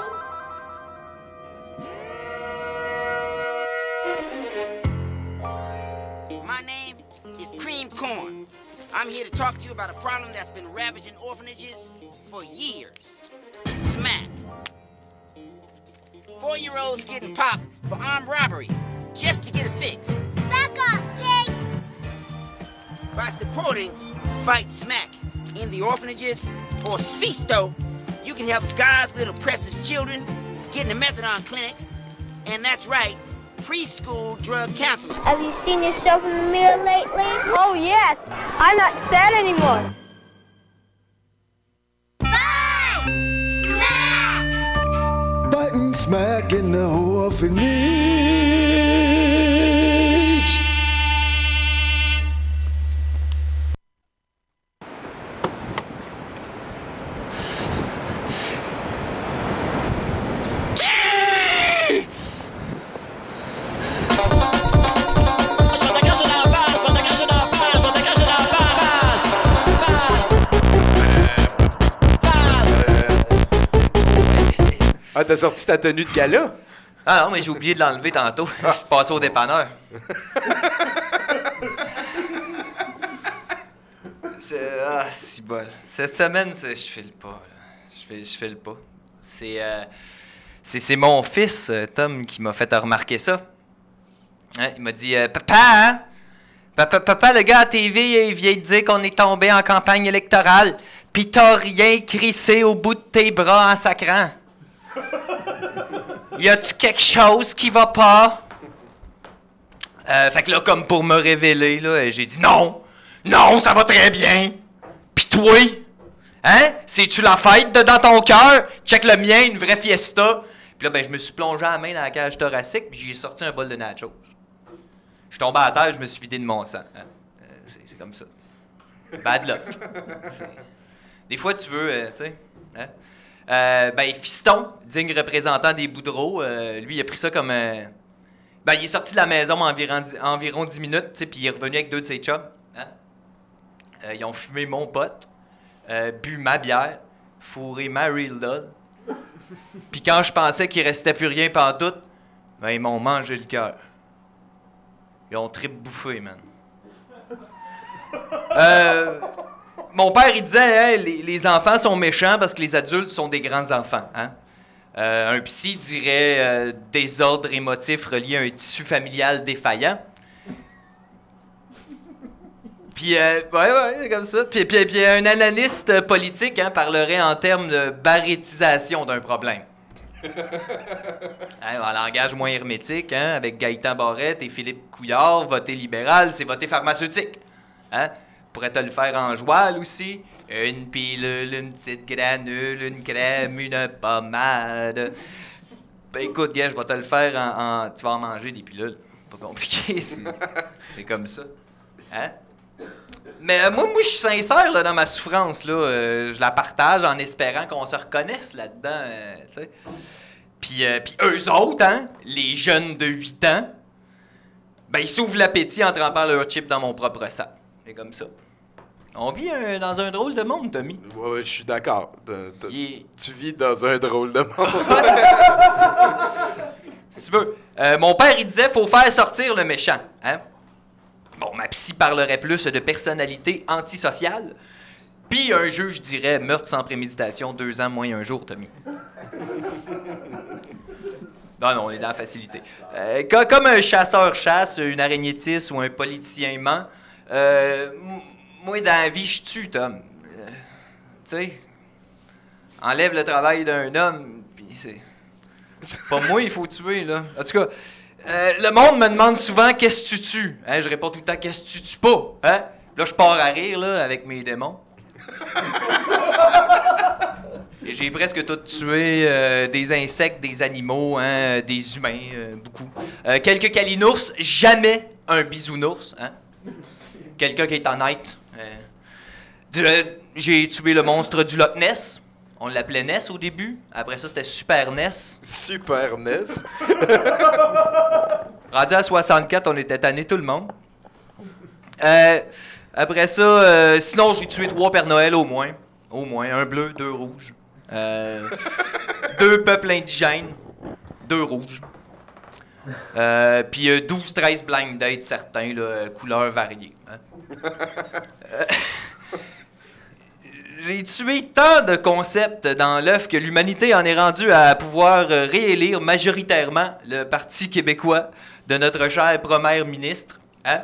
My name is Cream Corn. I'm here to talk to you about a problem that's been ravaging orphanages for years. Smack. Four-year-olds getting popped for armed robbery just to get a fix. Back off! By supporting Fight Smack in the orphanages or Sfisto, you can help God's little precious children get into methadone clinics. And that's right, preschool drug counseling. Have you seen yourself in the mirror lately? Oh, yes. I'm not sad anymore. Biting smack in the orphanage. T'as sorti ta tenue de gala? Ah non, mais j'ai oublié de l'enlever tantôt. Je suis passé au dépanneur. C'est- Ah, si bol. Cette semaine, c'est- je file pas. là. Je file, je file pas. C'est euh, c'est c'est mon fils, euh, Tom, qui m'a fait remarquer ça. Hein, il m'a dit euh, Papa, hein? papa, papa, le gars à TV, il vient de dire qu'on est tombé en campagne électorale, pis t'as rien crissé au bout de tes bras en sacrant. Y a-tu quelque chose qui va pas? Euh, fait que là, comme pour me révéler, là, j'ai dit non! Non, ça va très bien! Pis toi? Hein? C'est-tu la fête de dans ton cœur? Check le mien, une vraie fiesta! Puis là, ben, je me suis plongé la main dans la cage thoracique, puis j'ai sorti un bol de nachos. Je suis tombé à terre, je me suis vidé de mon sang. hein. Euh, c'est, comme ça. Bad luck. Des fois, tu veux, euh, tu sais. Hein? Euh, ben, Fiston, digne représentant des Boudreaux, euh, lui, il a pris ça comme. euh, Ben, il est sorti de la maison environ, environ 10 minutes, puis il est revenu avec deux de ses chums. hein. Ils ont fumé mon pote, bu ma bière, fourré ma real doll. Puis quand je pensais qu'il restait plus rien tout, ben, ils m'ont mangé le cœur. Ils ont trip bouffé, man. Euh, mon père, il disait, hein, les, enfants sont méchants parce que les adultes sont des grands enfants. Hein? Euh, un psy dirait euh, désordre émotif relié à un tissu familial défaillant. Puis, euh, ouais, ouais, comme ça. Puis, puis, puis un analyste politique hein, parlerait en termes de barrétisation d'un problème. Hein, en langage moins hermétique, avec Gaëtan Barrette et Philippe Couillard, voter libéral, c'est voter pharmaceutique. Pourrait te le faire en joual aussi. Une pilule, une petite granule, une crème, une pommade. Ben écoute, gars, je vais te le faire en, en- Tu vas en manger des pilules. Pas compliqué, c'est comme ça. Hein? Mais euh, moi, moi je suis sincère là, dans ma souffrance. Là. Euh, je la partage en espérant qu'on se reconnaisse là-dedans. euh, tu sais. Puis, euh, puis eux autres, hein, les jeunes de 8 ans, ben ils s'ouvrent l'appétit en trempant leur chip dans mon propre sang. C'est comme ça. On vit un- dans un drôle de monde, Tommy. Ouais, ouais, je suis d'accord. Tu vis dans un drôle de monde. si tu veux. Euh, mon père, il disait faut faire sortir le méchant. Hein? Bon, ma psy parlerait plus de personnalité antisociale. Puis un juge dirait meurtre sans préméditation, deux ans moins un jour, Tommy. Non, non, on est dans la facilité. Euh, co- comme un chasseur chasse, une araignée tisse ou un politicien ment, euh, moi, dans la vie, je tue, Tom. Euh, tu sais, enlève le travail d'un homme, puis c'est... Pas moi, il faut tuer, là. En tout cas, euh, le monde me demande souvent qu'est-ce que tu tues? Hein, je réponds tout le temps qu'est-ce que tu tues pas? Hein? Là, je pars à rire là, avec mes démons. J'ai presque tout tué euh, des insectes, des animaux, hein, des humains, beaucoup. Quelques calinours, jamais un bisounours. Hein? Quelqu'un qui est honnête. euh. Euh, j'ai tué le monstre du Loch Ness. On l'appelait Ness au début. Après ça, c'était Super Ness. Super Ness. Rendu à 64, on était tanné tout le monde. Euh, après ça, euh, sinon, j'ai tué trois Pères Noël au moins. Au moins. Un bleu, deux rouges. Euh, deux peuples indigènes, deux rouges. Puis euh, 12-13 blind dates, certains, là, couleurs variées. Hein? J'ai tué tant de concepts dans l'œuf que l'humanité en est rendue à pouvoir réélire majoritairement le Parti québécois de notre cher première ministre. Hein?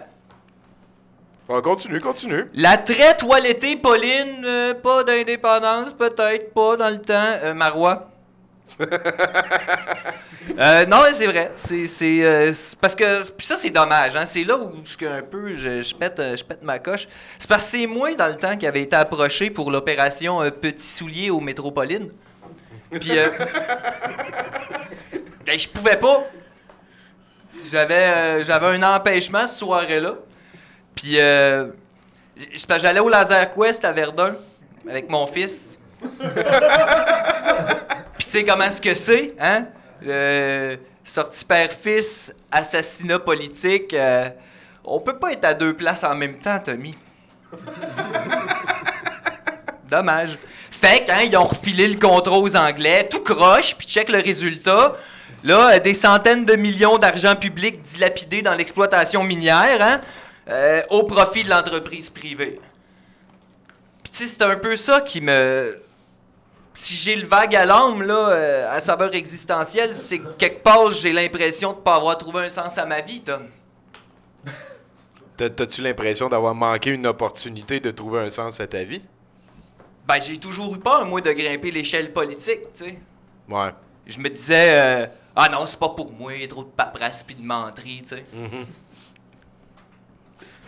On continue, continue. La très toilettée Pauline, euh, pas d'indépendance, peut-être pas dans le temps. Euh, Marois. Euh, non, c'est vrai. C'est, c'est, euh, c'est parce que puis ça c'est dommage. Hein? C'est là où un peu je, je pète, euh, je pète ma coche. C'est parce que c'est moi dans le temps qui avait été approché pour l'opération Petit Soulier au Métropoline. Puis euh, ben, je pouvais pas. J'avais, euh, j'avais un empêchement ce soir-là. Puis euh, j'allais au Laser Quest à Verdun avec mon fils. Puis tu sais comment est-ce que c'est, hein? Euh, sortie père-fils, assassinat politique. euh, on peut pas être à deux places en même temps, Tommy. Dommage. Fait que, hein, ils ont refilé le contrôle aux Anglais, tout croche, puis check le résultat. Là, euh, des centaines de millions d'argent public dilapidés dans l'exploitation minière, hein, euh, au profit de l'entreprise privée. Puis c'est un peu ça qui me... Si j'ai le vague à l'âme, là, euh, à saveur existentielle, c'est que quelque part, j'ai l'impression de pas avoir trouvé un sens à ma vie, Tom. T'as- T'as-tu l'impression d'avoir manqué une opportunité de trouver un sens à ta vie? Ben, j'ai toujours eu peur, moi, de grimper l'échelle politique, tu sais. Ouais. Je me disais, euh, ah non, c'est pas pour moi, trop de paperasse puis de menterie, tu sais.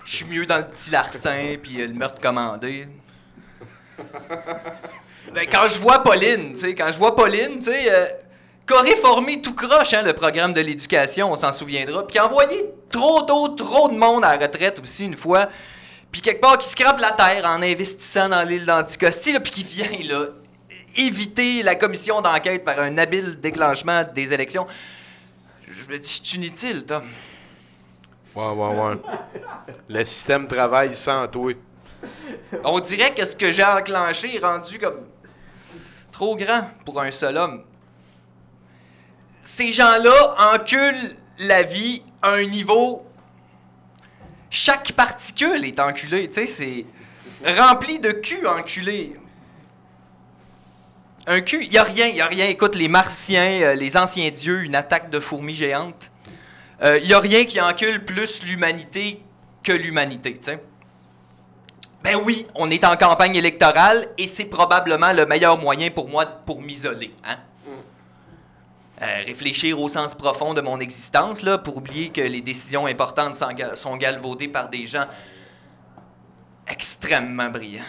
Je suis mieux dans le petit larcin puis euh, le meurtre commandé. Ben, quand je vois Pauline, tu sais, quand je vois Pauline, tu sais, euh, réformé tout croche, hein, le programme de l'éducation, on s'en souviendra, puis qui a envoyé trop tôt, trop de monde à la retraite aussi une fois, puis quelque part qui scrape la terre en investissant dans l'île d'Anticosti, puis qui vient, là, éviter la commission d'enquête par un habile déclenchement des élections. Je me dis, je suis inutile, Tom. Ouais, ouais, ouais. Le système travaille sans toi. On dirait que ce que j'ai enclenché est rendu comme trop grand pour un seul homme. Ces gens-là enculent la vie à un niveau. Chaque particule est enculée, tu sais, c'est rempli de cul enculé. Un cul, y a rien, y a rien. Écoute, les martiens, euh, les anciens dieux, une attaque de fourmis géantes. Euh, y a rien qui encule plus l'humanité que l'humanité, tu sais. Ben oui, on est en campagne électorale et c'est probablement le meilleur moyen pour moi pour m'isoler. Hein? Euh, réfléchir au sens profond de mon existence, là, pour oublier que les décisions importantes sont, sont galvaudées par des gens extrêmement brillants.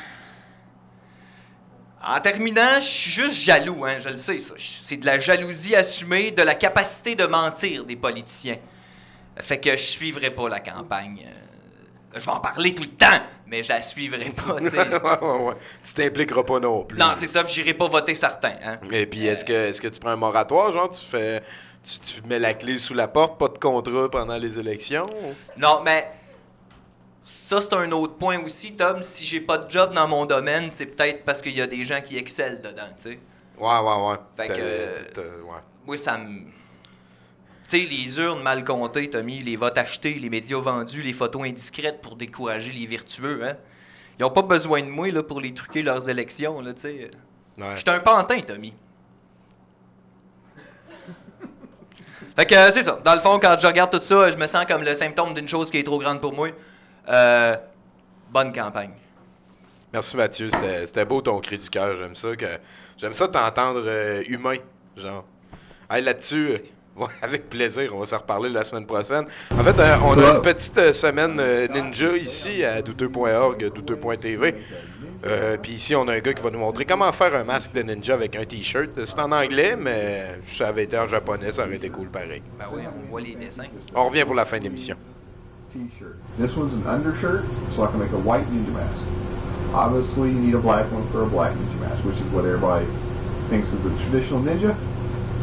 En terminant, je suis juste jaloux, hein, je le sais, ça. C'est de la jalousie assumée de la capacité de mentir des politiciens. Fait que je suivrai pas la campagne. euh, je vais en parler tout le temps, mais je la suivrai pas, tu sais. ouais, ouais, ouais. Tu t'impliqueras pas non plus. Non, c'est ça, puis j'irai pas voter certain. Hein. Et puis, est-ce que, est-ce que tu prends un moratoire, genre, tu fais. Tu, tu mets la clé sous la porte, pas de contrat pendant les élections? Non, mais ça, c'est un autre point aussi, Tom. Si j'ai pas de job dans mon domaine, c'est peut-être parce qu'il y a des gens qui excellent dedans, tu sais. Ouais, ouais, ouais. Fait que. euh, ouais. Moi, ça me. Tu sais, les urnes mal comptées, Tommy, les votes achetés, les médias vendus, les photos indiscrètes pour décourager les vertueux, hein? Ils ont pas besoin de moi, là, pour les truquer leurs élections, là, tu sais. Ouais. J'étais un pantin, Tommy. Fait que euh, c'est ça. Dans le fond, quand je regarde tout ça, je me sens comme le symptôme d'une chose qui est trop grande pour moi. Euh, bonne campagne. Merci Mathieu, c'était c'était beau ton cri du cœur. J'aime ça que j'aime ça t'entendre euh, humain, genre. Hey, là-dessus, ouais, avec plaisir, on va se reparler la semaine prochaine. En fait, euh, on a une petite euh, semaine euh, ninja ici à douteux.org, douteux.tv. Euh, Puis ici, on a un gars qui va nous montrer comment faire un masque de ninja avec un t-shirt. C'est en anglais, mais ça avait été en japonais, ça aurait été cool pareil. Ben oui, on voit les dessins. On revient pour la fin de l'émission. t-shirt. This one's an undershirt, so I can make a white ninja mask. Obviously, you need a black one for a black ninja mask, which is what everybody thinks is the traditional ninja.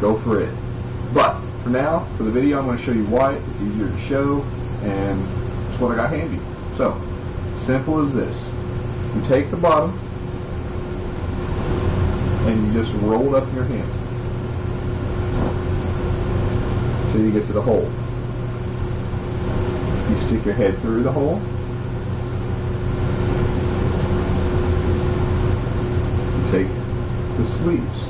Go for it. But for now, for the video, I'm going to show you white. It's easier to show, and it's what I got handy. So, simple as this. You take the bottom and you just roll it up in your hand till you get to the hole. You stick your head through the hole. You take the sleeves.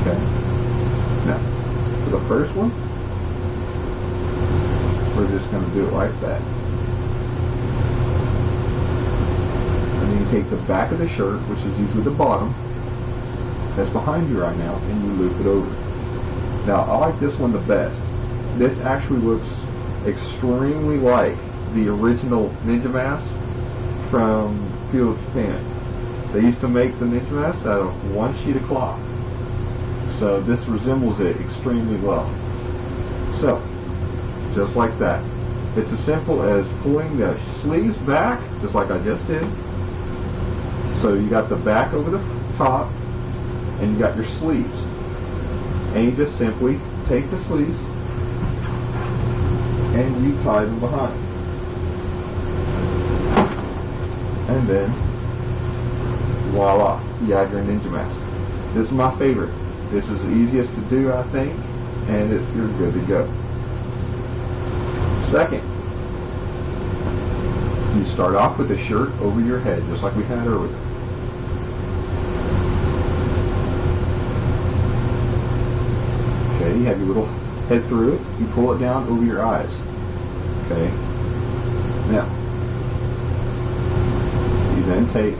Okay. For the first one, we're just going to do it like that. And then you take the back of the shirt, which is usually the bottom, that's behind you right now, and you loop it over. Now, I like this one the best. This actually looks extremely like the original Ninja Mask from Field of Japan. They used to make the Ninja Mask out of one sheet of cloth. So this resembles it extremely well. So, just like that. It's as simple as pulling the sleeves back, just like I just did. So you got the back over the top, and you got your sleeves. And you just simply take the sleeves, and you tie them behind. And then, voila, you have your ninja mask. This is my favorite. This is the easiest to do, I think, and it, you're good to go. Second, you start off with a shirt over your head, just like we had earlier. Okay, you have your little head through it, you pull it down over your eyes. Okay, now, you then take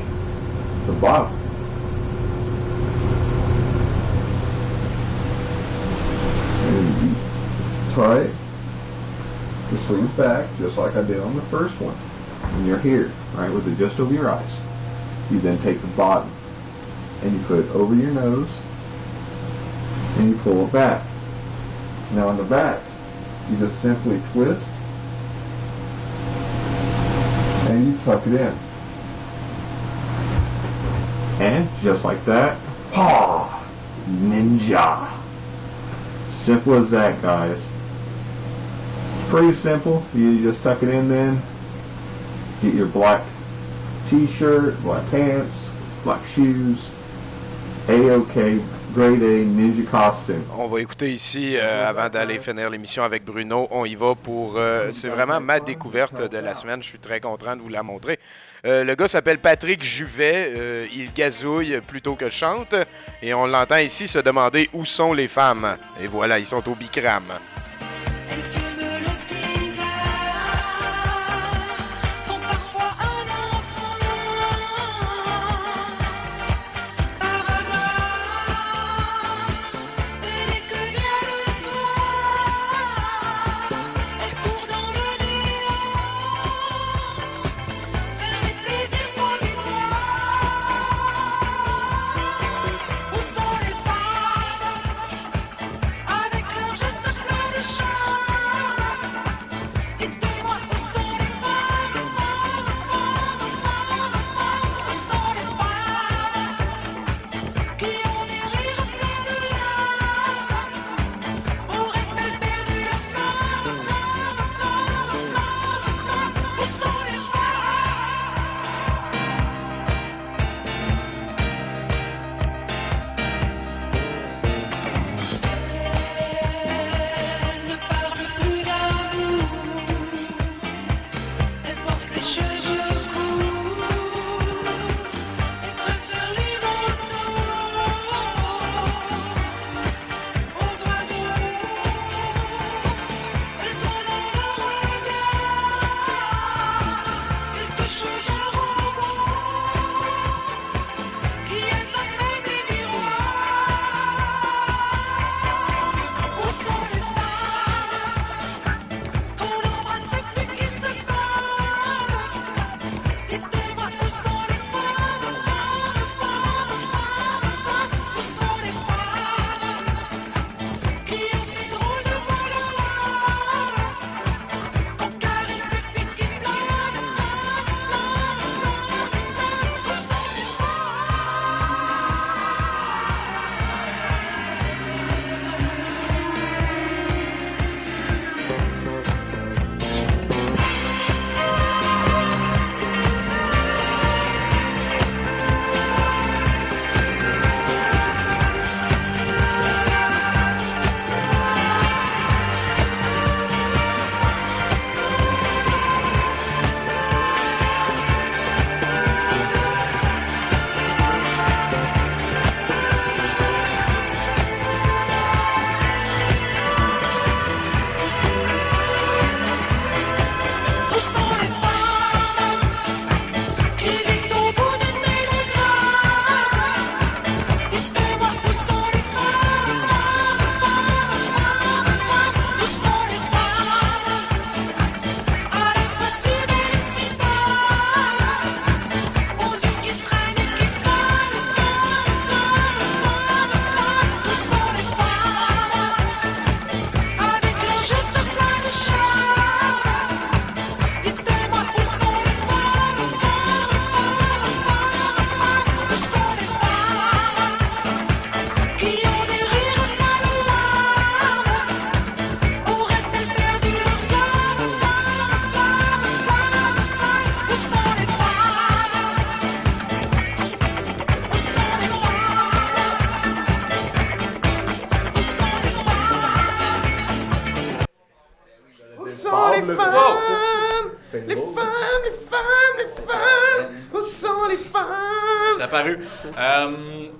the bottom and you it the sleeve back just like I did on the first one. And you're here, right, with it just over your eyes. You then take the bottom and you put it over your nose and you pull it back. Now on the back, you just simply twist and you tuck it in. And just like that, paw, ninja. Simple as that, guys. Pretty simple. You just tuck it in then. Get your black t-shirt, black pants, black shoes. A-OK, grade A ninja costume. On va écouter ici, euh, avant d'aller finir l'émission avec Bruno, on y va pour... euh, c'est vraiment ma découverte de la semaine. Je suis très content de vous la montrer. Euh, le gars s'appelle Patrick Juvet. Il gazouille plutôt que chante. Et on l'entend ici se demander où sont les femmes. Et voilà, ils sont au Bikram.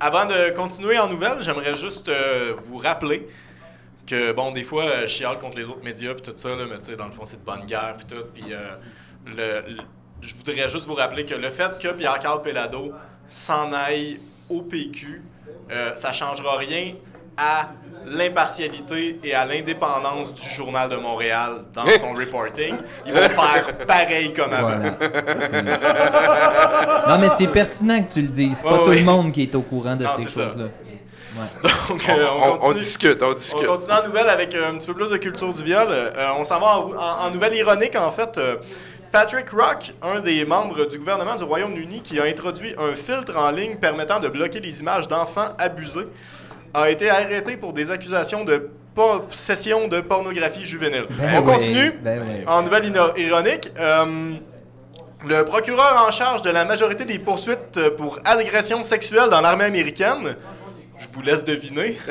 Avant de continuer en nouvelles, j'aimerais juste euh, vous rappeler que, bon, des fois, euh, je chiale contre les autres médias puis tout ça, là, mais tu sais, dans le fond, c'est de bonne guerre puis tout. Puis euh, le- je voudrais juste vous rappeler que le fait que Pierre-Carl Pelado s'en aille au PQ, euh, ça changera rien à l'impartialité et à l'indépendance du Journal de Montréal dans son reporting. Ils vont faire pareil comme avant. Non, mais c'est pertinent que tu le dises. C'est pas Ouais, tout ouais. le monde qui est au courant de Non, ces choses-là. Donc, euh, On- on, on- on continue. discute, on discute. On continue en nouvelle avec euh, un petit peu plus de culture du viol. Euh, on s'en va en, en- en nouvelle ironique, en fait. Euh, Patrick Rock, un des membres du gouvernement du Royaume-Uni qui a introduit un filtre en ligne permettant de bloquer les images d'enfants abusés, a été arrêté pour des accusations de possession de pornographie juvénile. Ben on oui, continue ben oui. en nouvelle ironique. euh, le procureur en charge de la majorité des poursuites pour agression sexuelle dans l'armée américaine, je vous laisse deviner.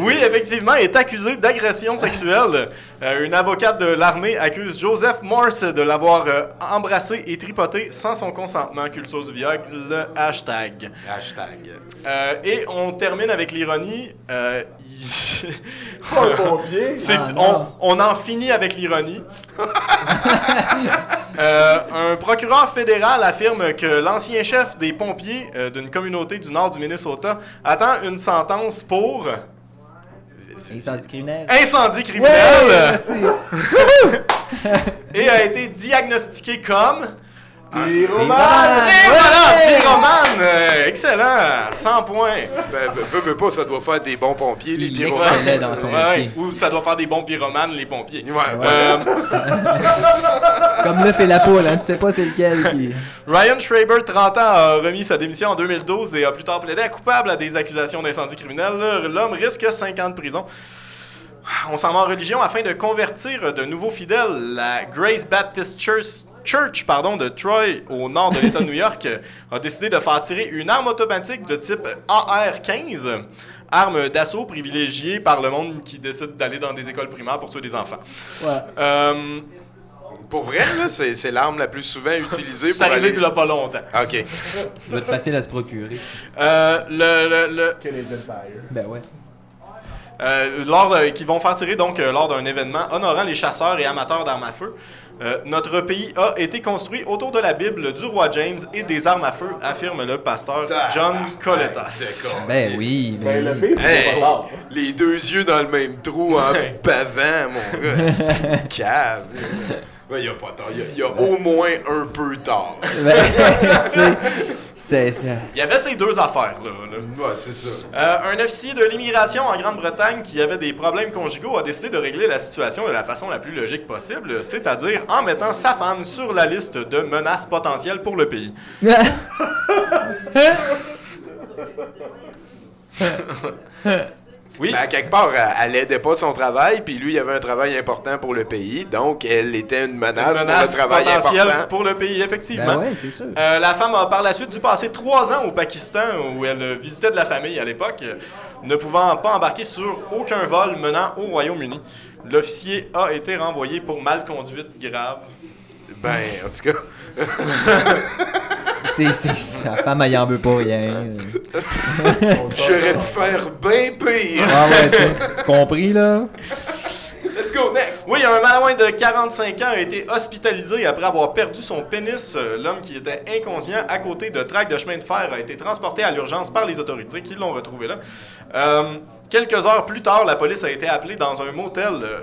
oui, effectivement, est accusé d'agression sexuelle. Euh, une avocate de l'armée accuse Joseph Morse de l'avoir euh, embrassé et tripoté sans son consentement. Culture du viol, le hashtag. Hashtag. Euh, et on termine avec l'ironie. Euh. C'est- Ah, on, non. on en finit avec l'ironie. Euh, un procureur fédéral affirme que l'ancien chef des pompiers euh, d'une communauté du nord du Minnesota attend une sentence pour Incendie criminel. incendie criminel Ouais, et a été diagnostiqué comme Pyromane. Et voilà, pyromane! Euh, excellent, 100 points. Ben, veux, veux pas, ça doit faire des bons pompiers, les Il pyromanes. excellait dans son Ouais, ouais. métier. Ou ça doit faire des bons pyromanes, les pompiers. Ouais, Euh, C'est comme l'œuf et la poule, hein, tu sais pas c'est lequel. puis- Ryan Schreiber, 30 ans, a remis sa démission en 2012 et a plus tard plaidé à coupable à des accusations d'incendie criminel. L'homme risque 5 ans de prison. On s'en va en religion afin de convertir de nouveaux fidèles. La Grace Baptist Church, Church pardon, de Troy, au nord de l'État de New York, a décidé de faire tirer une arme automatique de type AR-15, arme d'assaut privilégiée par le monde qui décide d'aller dans des écoles primaires pour tuer des enfants. Euh, Pour vrai, là, c'est c'est l'arme la plus souvent utilisée C'est pour arrivé aller... il y a pas longtemps. OK. Ça être facile à se procurer. Euh, le, le, le- Ben ouais. Euh, lors de- qui vont faire tirer donc euh, lors d'un événement honorant les chasseurs et amateurs d'armes à feu. Euh, notre pays a été construit autour de la Bible, du roi James et des armes à feu, affirme le pasteur John Coletas. Ben oui, ben oui. Hey, les deux yeux dans le même trou en bavant, mon gars. C'est Il n'y a pas tard. Il y, a au moins un peu tard. Ben, c'est ça. Il y avait ces deux affaires là. là. Ouais, c'est ça. Euh, un officier de l'immigration en Grande-Bretagne qui avait des problèmes conjugaux a décidé de régler la situation de la façon la plus logique possible, c'est-à-dire en mettant sa femme sur la liste de menaces potentielles pour le pays. Oui. Mais à quelque part, elle, elle aidait pas son travail, puis lui, il avait un travail important pour le pays, donc elle était une menace, Une menace pour le travail important. pour le pays, effectivement. Ben ouais, c'est sûr. Euh, la femme a par la suite dû passer trois ans au Pakistan où elle visitait de la famille à l'époque, ne pouvant pas embarquer sur aucun vol menant au Royaume-Uni. L'officier a été renvoyé pour malconduite grave. Ben, en tout cas. C'est, c'est, sa femme, elle en veut pas rien. J'aurais pu faire bien pire. Ah ouais, tu tu compris, là? Let's go next. Oui, un malouin de 45 ans a été hospitalisé après avoir perdu son pénis. Euh, L'homme qui était inconscient à côté de tracts de chemin de fer a été transporté à l'urgence par les autorités qui l'ont retrouvé là. Euh, quelques heures plus tard, la police a été appelée dans un motel euh,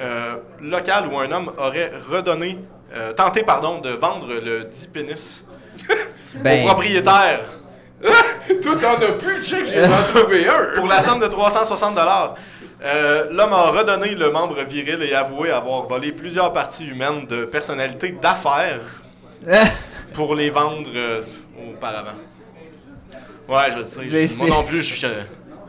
euh, local où un homme aurait redonné, euh, tenté pardon, de vendre le dit pénis Ben. au propriétaire. Toi, t'en as plus, check, j'ai pas trouvé un. Pour la somme de 360 dollars. L'homme a redonné le membre viril et avoué avoir volé plusieurs parties humaines de personnalités d'affaires pour les vendre euh, auparavant. Ouais, je sais. Je- moi c'est- non plus, je- je-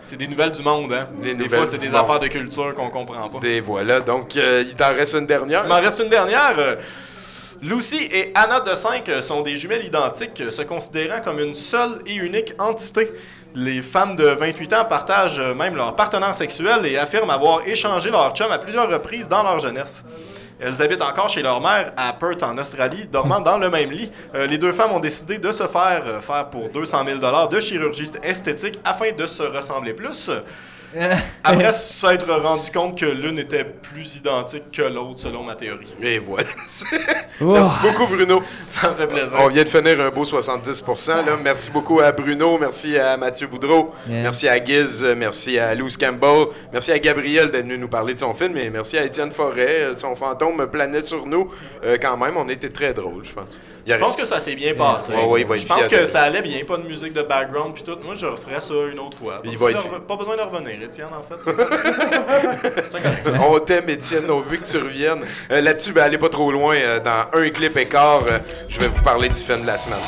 c'est des nouvelles du monde, hein. Des fois, c'est des monde. affaires de culture qu'on comprend pas. Et voilà, donc euh, il t'en reste une dernière. Il m'en reste une dernière. Euh, Lucy et Anna de 5 sont des jumelles identiques, euh, se considérant comme une seule et unique entité. Les femmes de 28 ans partagent euh, même leur partenaire sexuel et affirment avoir échangé leur chum à plusieurs reprises dans leur jeunesse. Elles habitent encore chez leur mère à Perth en Australie, dormant dans le même lit. Euh, les deux femmes ont décidé de se faire euh, faire pour 200 000 de chirurgie esthétique afin de se ressembler plus. Après s'être rendu compte que l'une était plus identique que l'autre, selon ma théorie. Et voilà. Oh. Merci beaucoup, Bruno. Ça me fait plaisir. On vient de finir un beau 70%. Là. Merci beaucoup à Bruno, merci à Mathieu Boudreau, Yeah. merci à Giz, euh, merci à Luz Campbell, merci à Gabriel d'être venu nous parler de son film et merci à Étienne Forêt. Euh, Son fantôme planait sur nous. Euh, quand même, on était très drôle, je pense. Je pense que ça s'est bien passé. Ouais, ouais, il va être je pense que ça allait bien, pas de musique de background puis tout. Moi, je referais ça une autre fois. Pas, Il besoin va de pas besoin de revenir, Étienne, en fait. C'est. On t'aime, Étienne. On veut que tu reviennes. Euh, Là-dessus, ben, allez pas trop loin. Euh, dans un clip et quart, euh, je vais vous parler du film de la semaine.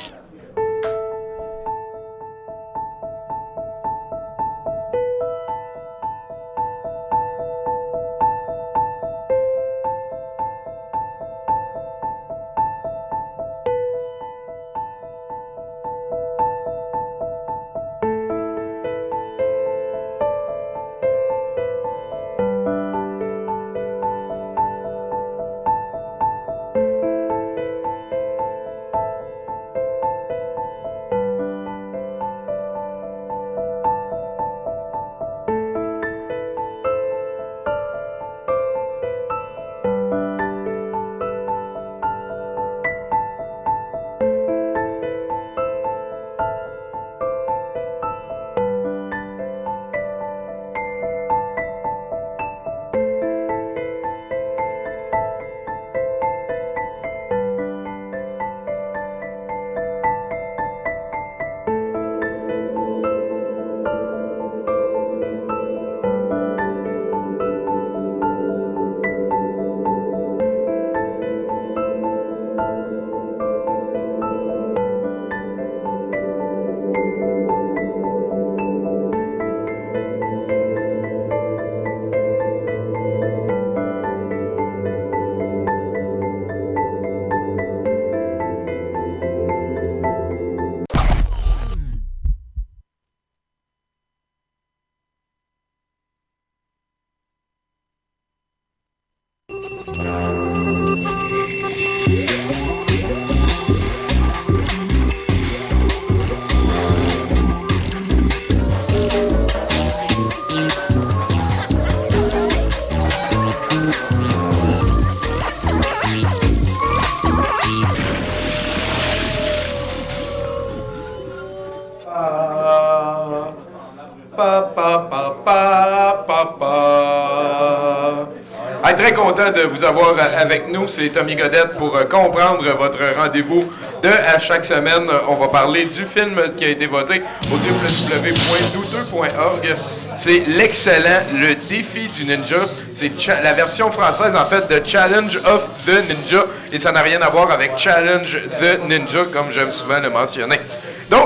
De vous avoir euh, avec nous. C'est Tommy Godette pour euh, comprendre votre rendez-vous de à chaque semaine. On va parler du film qui a été voté au www.douteux.org. C'est l'excellent Le Défi du Ninja. C'est la version française, en fait, de Challenge of the Ninja. Et ça n'a rien à voir avec Challenge the Ninja, comme j'aime souvent le mentionner.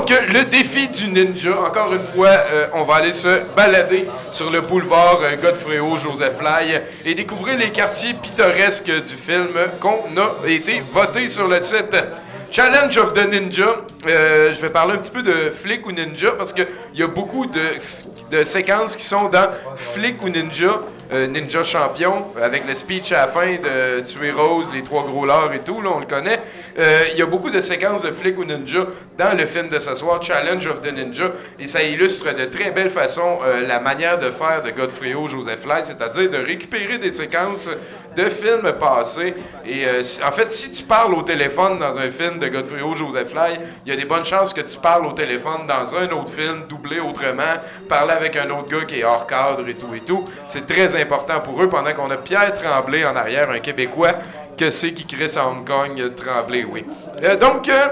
Donc, le défi du ninja, encore une fois, euh, on va aller se balader sur le boulevard euh, Godfréo Joseph Lai et découvrir les quartiers pittoresques du film qu'on a été voté sur le site. Challenge of the Ninja, euh, je vais parler un petit peu de Flick ou Ninja parce qu'il y a beaucoup de, de séquences qui sont dans Flick ou Ninja. Euh, Ninja champion, avec le speech à la fin de tuer Rose, les trois gros lords et tout, là, on le connaît. Euh, Il y a beaucoup de séquences de flics ou ninja dans le film de ce soir, Challenge of the Ninja, et ça illustre de très belle façon euh, la manière de faire de Godfreyo Joseph Lai, c'est-à-dire de récupérer des séquences de films passés. Et euh, en fait, si tu parles au téléphone dans un film de Godfreyo Joseph Lai, il y a des bonnes chances que tu parles au téléphone dans un autre film, doublé autrement, parler avec un autre gars qui est hors cadre et tout et tout. C'est très important pour eux, pendant qu'on a Pierre Tremblay en arrière, un Québécois, que c'est qui crée à Hong Kong, Tremblay, oui. Euh, donc, euh,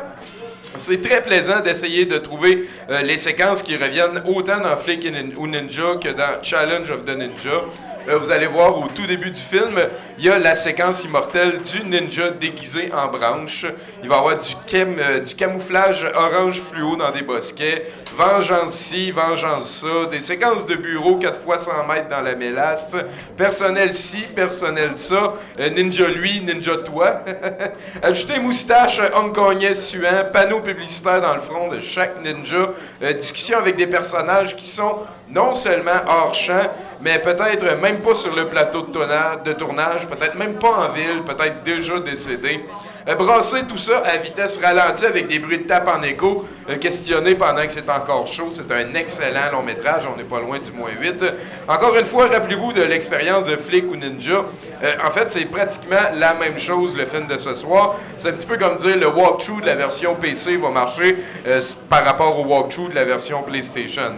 c'est très plaisant d'essayer de trouver les séquences qui reviennent autant dans Flick ou Ninja que dans Challenge of the Ninja. Euh, vous allez voir au tout début du film, il y a la séquence immortelle du ninja déguisé en branche. Il va y avoir du, cam- euh, du camouflage orange fluo dans des bosquets. vengeance ci, vengeance ça, des séquences de bureau 4 fois 100 mètres dans la mélasse, personnel ci, personnel ça, euh, ninja lui, ninja toi. Ajouter moustache hongkongais suant, panneau publicitaire dans le front de chaque ninja, discussion avec des personnages qui sont non seulement hors champ, mais peut-être même pas sur le plateau de, tournage, peut-être même pas en ville, peut-être déjà décédé. Euh, brasser tout ça à vitesse ralentie avec des bruits de tape en écho, euh, questionner pendant que c'est encore chaud. C'est un excellent long métrage, on n'est pas loin du moins 8. Encore une fois, rappelez-vous de l'expérience de flic ou ninja. Euh, en fait, c'est pratiquement la même chose le film de ce soir. C'est un petit peu comme dire le walkthrough de la version PC va marcher par rapport au walkthrough de la version PlayStation.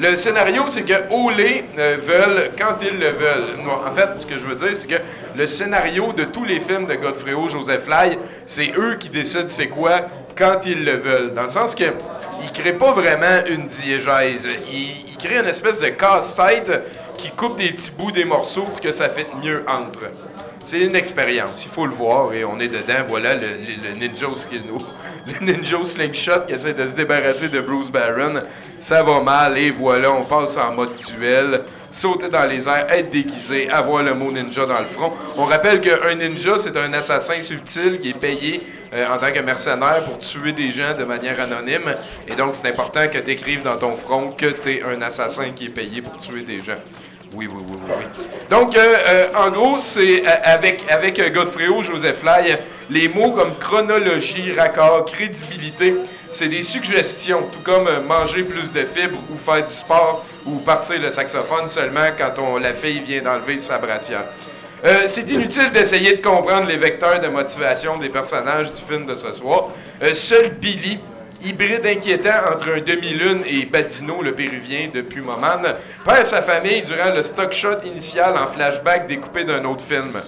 Le scénario, c'est que Olé euh, veulent quand ils le veulent. En fait, ce que je veux dire, c'est que le scénario de tous les films de Godfredo, Joseph Lai, c'est eux qui décident c'est quoi quand ils le veulent. Dans le sens que ils créent pas vraiment une diégèse. Ils, créent une espèce de casse-tête qui coupe des petits bouts des morceaux pour que ça fitte mieux entre. C'est une expérience, il faut le voir et on est dedans. Voilà le, ninja Skino. Le ninja slingshot qui essaie de se débarrasser de Bruce Barron. Ça va mal et voilà, on passe en mode duel. Sauter dans les airs, être déguisé, avoir le mot ninja dans le front. On rappelle qu'un ninja, c'est un assassin subtil qui est payé euh, en tant que mercenaire pour tuer des gens de manière anonyme. Et donc, c'est important que tu écrives dans ton front que tu es un assassin qui est payé pour tuer des gens. Oui, oui, oui, oui. Donc, euh, euh, en gros, c'est euh, avec, avec Godfredo, Joseph Lai, les mots comme chronologie, raccord, crédibilité, c'est des suggestions, tout comme manger plus de fibres ou faire du sport ou partir le saxophone seulement quand on, la fille vient d'enlever sa brassière. C'est inutile d'essayer de comprendre les vecteurs de motivation des personnages du film de ce soir. Seul Billy, hybride inquiétant entre un demi-lune et Badino, le péruvien de Pumaman, perd sa famille durant le stock shot initial en flashback découpé d'un autre film.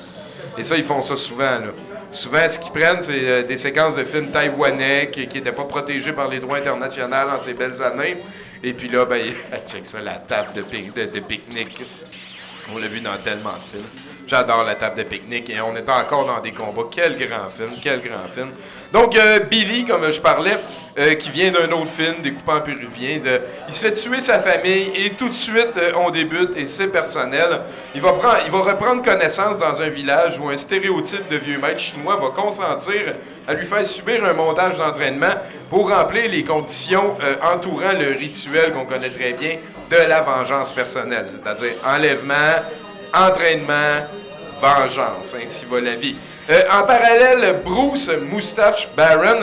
Et ça, ils font ça souvent. Souvent, ce qu'ils prennent, c'est euh, des séquences de films taïwanais qui n'étaient pas protégés par les droits internationaux en ces belles années. Et puis là, ben, check ça, la table de, de- de pique-nique. On l'a vu dans tellement de films. J'adore la table de pique-nique et on est encore dans des combats. Quel grand film, quel grand film. Donc, euh, Billy, comme je parlais, euh, qui vient d'un autre film, découpant péruvien, de, il se fait tuer sa famille et tout de suite, euh, on débute et c'est personnel. Il va, prendre, il va reprendre connaissance dans un village où un stéréotype de vieux maître chinois va consentir à lui faire subir un montage d'entraînement pour remplir les conditions entourant le rituel qu'on connaît très bien de la vengeance personnelle, c'est-à-dire enlèvement, entraînement, vengeance. Ainsi va la vie. Euh, en parallèle, Bruce Moustache Barron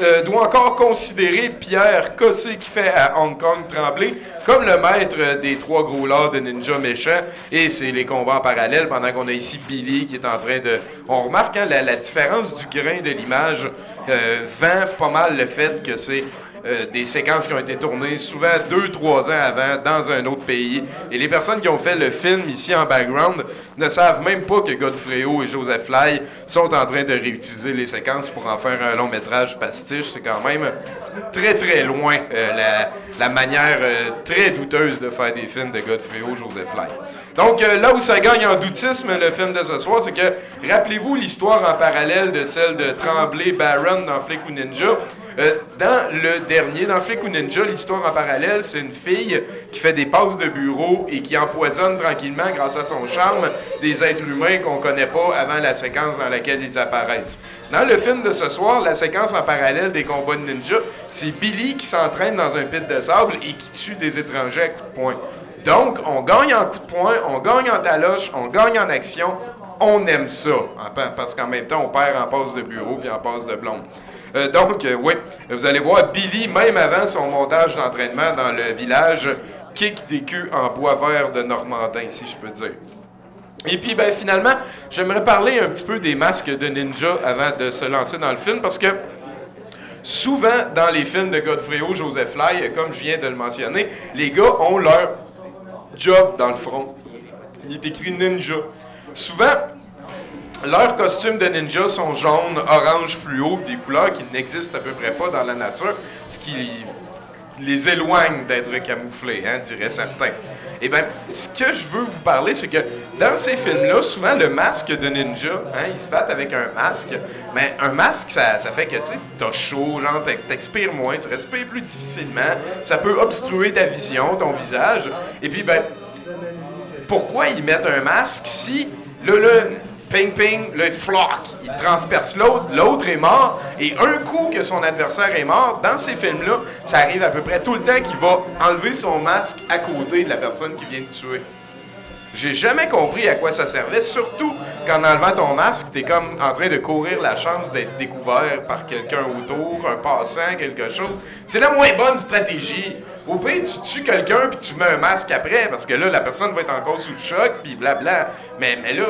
euh, doit encore considérer Pierre Cossé qui fait à Hong Kong trembler comme le maître des trois gros lords de ninja méchants. Et c'est les combats en parallèle pendant qu'on a ici Billy qui est en train de... On remarque hein, la, la différence du grain de l'image euh, vend pas mal le fait que c'est euh, des séquences qui ont été tournées souvent deux, trois ans avant dans un autre pays. Et les personnes qui ont fait le film ici en background ne savent même pas que Godfredo et Joseph Lai sont en train de réutiliser les séquences pour en faire un long métrage pastiche. C'est quand même très très loin euh, la, la manière euh, très douteuse de faire des films de Godfredo Joseph Lai. Donc là où ça gagne en doutisme le film de ce soir, c'est que rappelez-vous l'histoire en parallèle de celle de Tremblay Baron dans Flick ou Ninja. Euh, dans le dernier, dans Flick ou Ninja, l'histoire en parallèle, c'est une fille qui fait des passes de bureau et qui empoisonne tranquillement, grâce à son charme, des êtres humains qu'on connaît pas avant la séquence dans laquelle ils apparaissent. Dans le film de ce soir, la séquence en parallèle des combats de ninja, c'est Billy qui s'entraîne dans un pit de sable et qui tue des étrangers à coups de poing. Donc, on gagne en coups de poing, on gagne en taloche, on gagne en action, on aime ça. Parce qu'en même temps, on perd en passe de bureau puis en passe de blonde. Euh, donc, euh, oui, vous allez voir Billy, même avant son montage d'entraînement dans le village, kick des culs en bois vert de Normandin, si je peux dire. Et puis, ben, finalement, j'aimerais parler un petit peu des masques de ninja avant de se lancer dans le film parce que souvent, dans les films de Godfredo, Joseph Lai, comme je viens de le mentionner, les gars ont leur job dans le front. Il est écrit ninja. Souvent, leurs costumes de ninja sont jaunes, orange, fluo, des couleurs qui n'existent à peu près pas dans la nature, ce qui les éloigne d'être camouflés, hein, diraient certains. Eh bien, ce que je veux vous parler, c'est que dans ces films-là, souvent le masque de ninja, hein, ils se battent avec un masque. Mais un masque, ça, ça fait que tu t'as chaud, genre t'ex- t'expires moins, tu respires plus difficilement. Ça peut obstruer ta vision, ton visage. Et puis, ben, pourquoi ils mettent un masque si, là, là, ping ping, le floc, il transperce l'autre, l'autre est mort, et un coup que son adversaire est mort, dans ces films-là, ça arrive à peu près tout le temps qu'il va enlever son masque à côté de la personne qui vient de tuer. J'ai jamais compris à quoi ça servait, surtout qu'en enlevant ton masque, t'es comme en train de courir la chance d'être découvert par quelqu'un autour, un passant, quelque chose. C'est la moins bonne stratégie. Au pire, tu tues quelqu'un puis tu mets un masque après, parce que là, la personne va être encore sous le choc, puis blabla. Mais, mais là,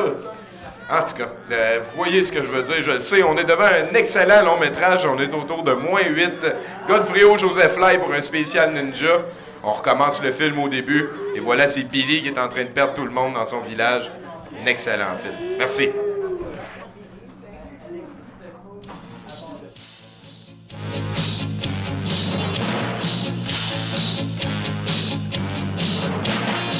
en tout cas, euh, vous voyez ce que je veux dire, je le sais, on est devant un excellent long métrage, on est autour de moins 8. Godfreyo Joseph Lai pour un spécial ninja. On recommence le film au début, et voilà, c'est Billy qui est en train de perdre tout le monde dans son village. Un excellent film. Merci.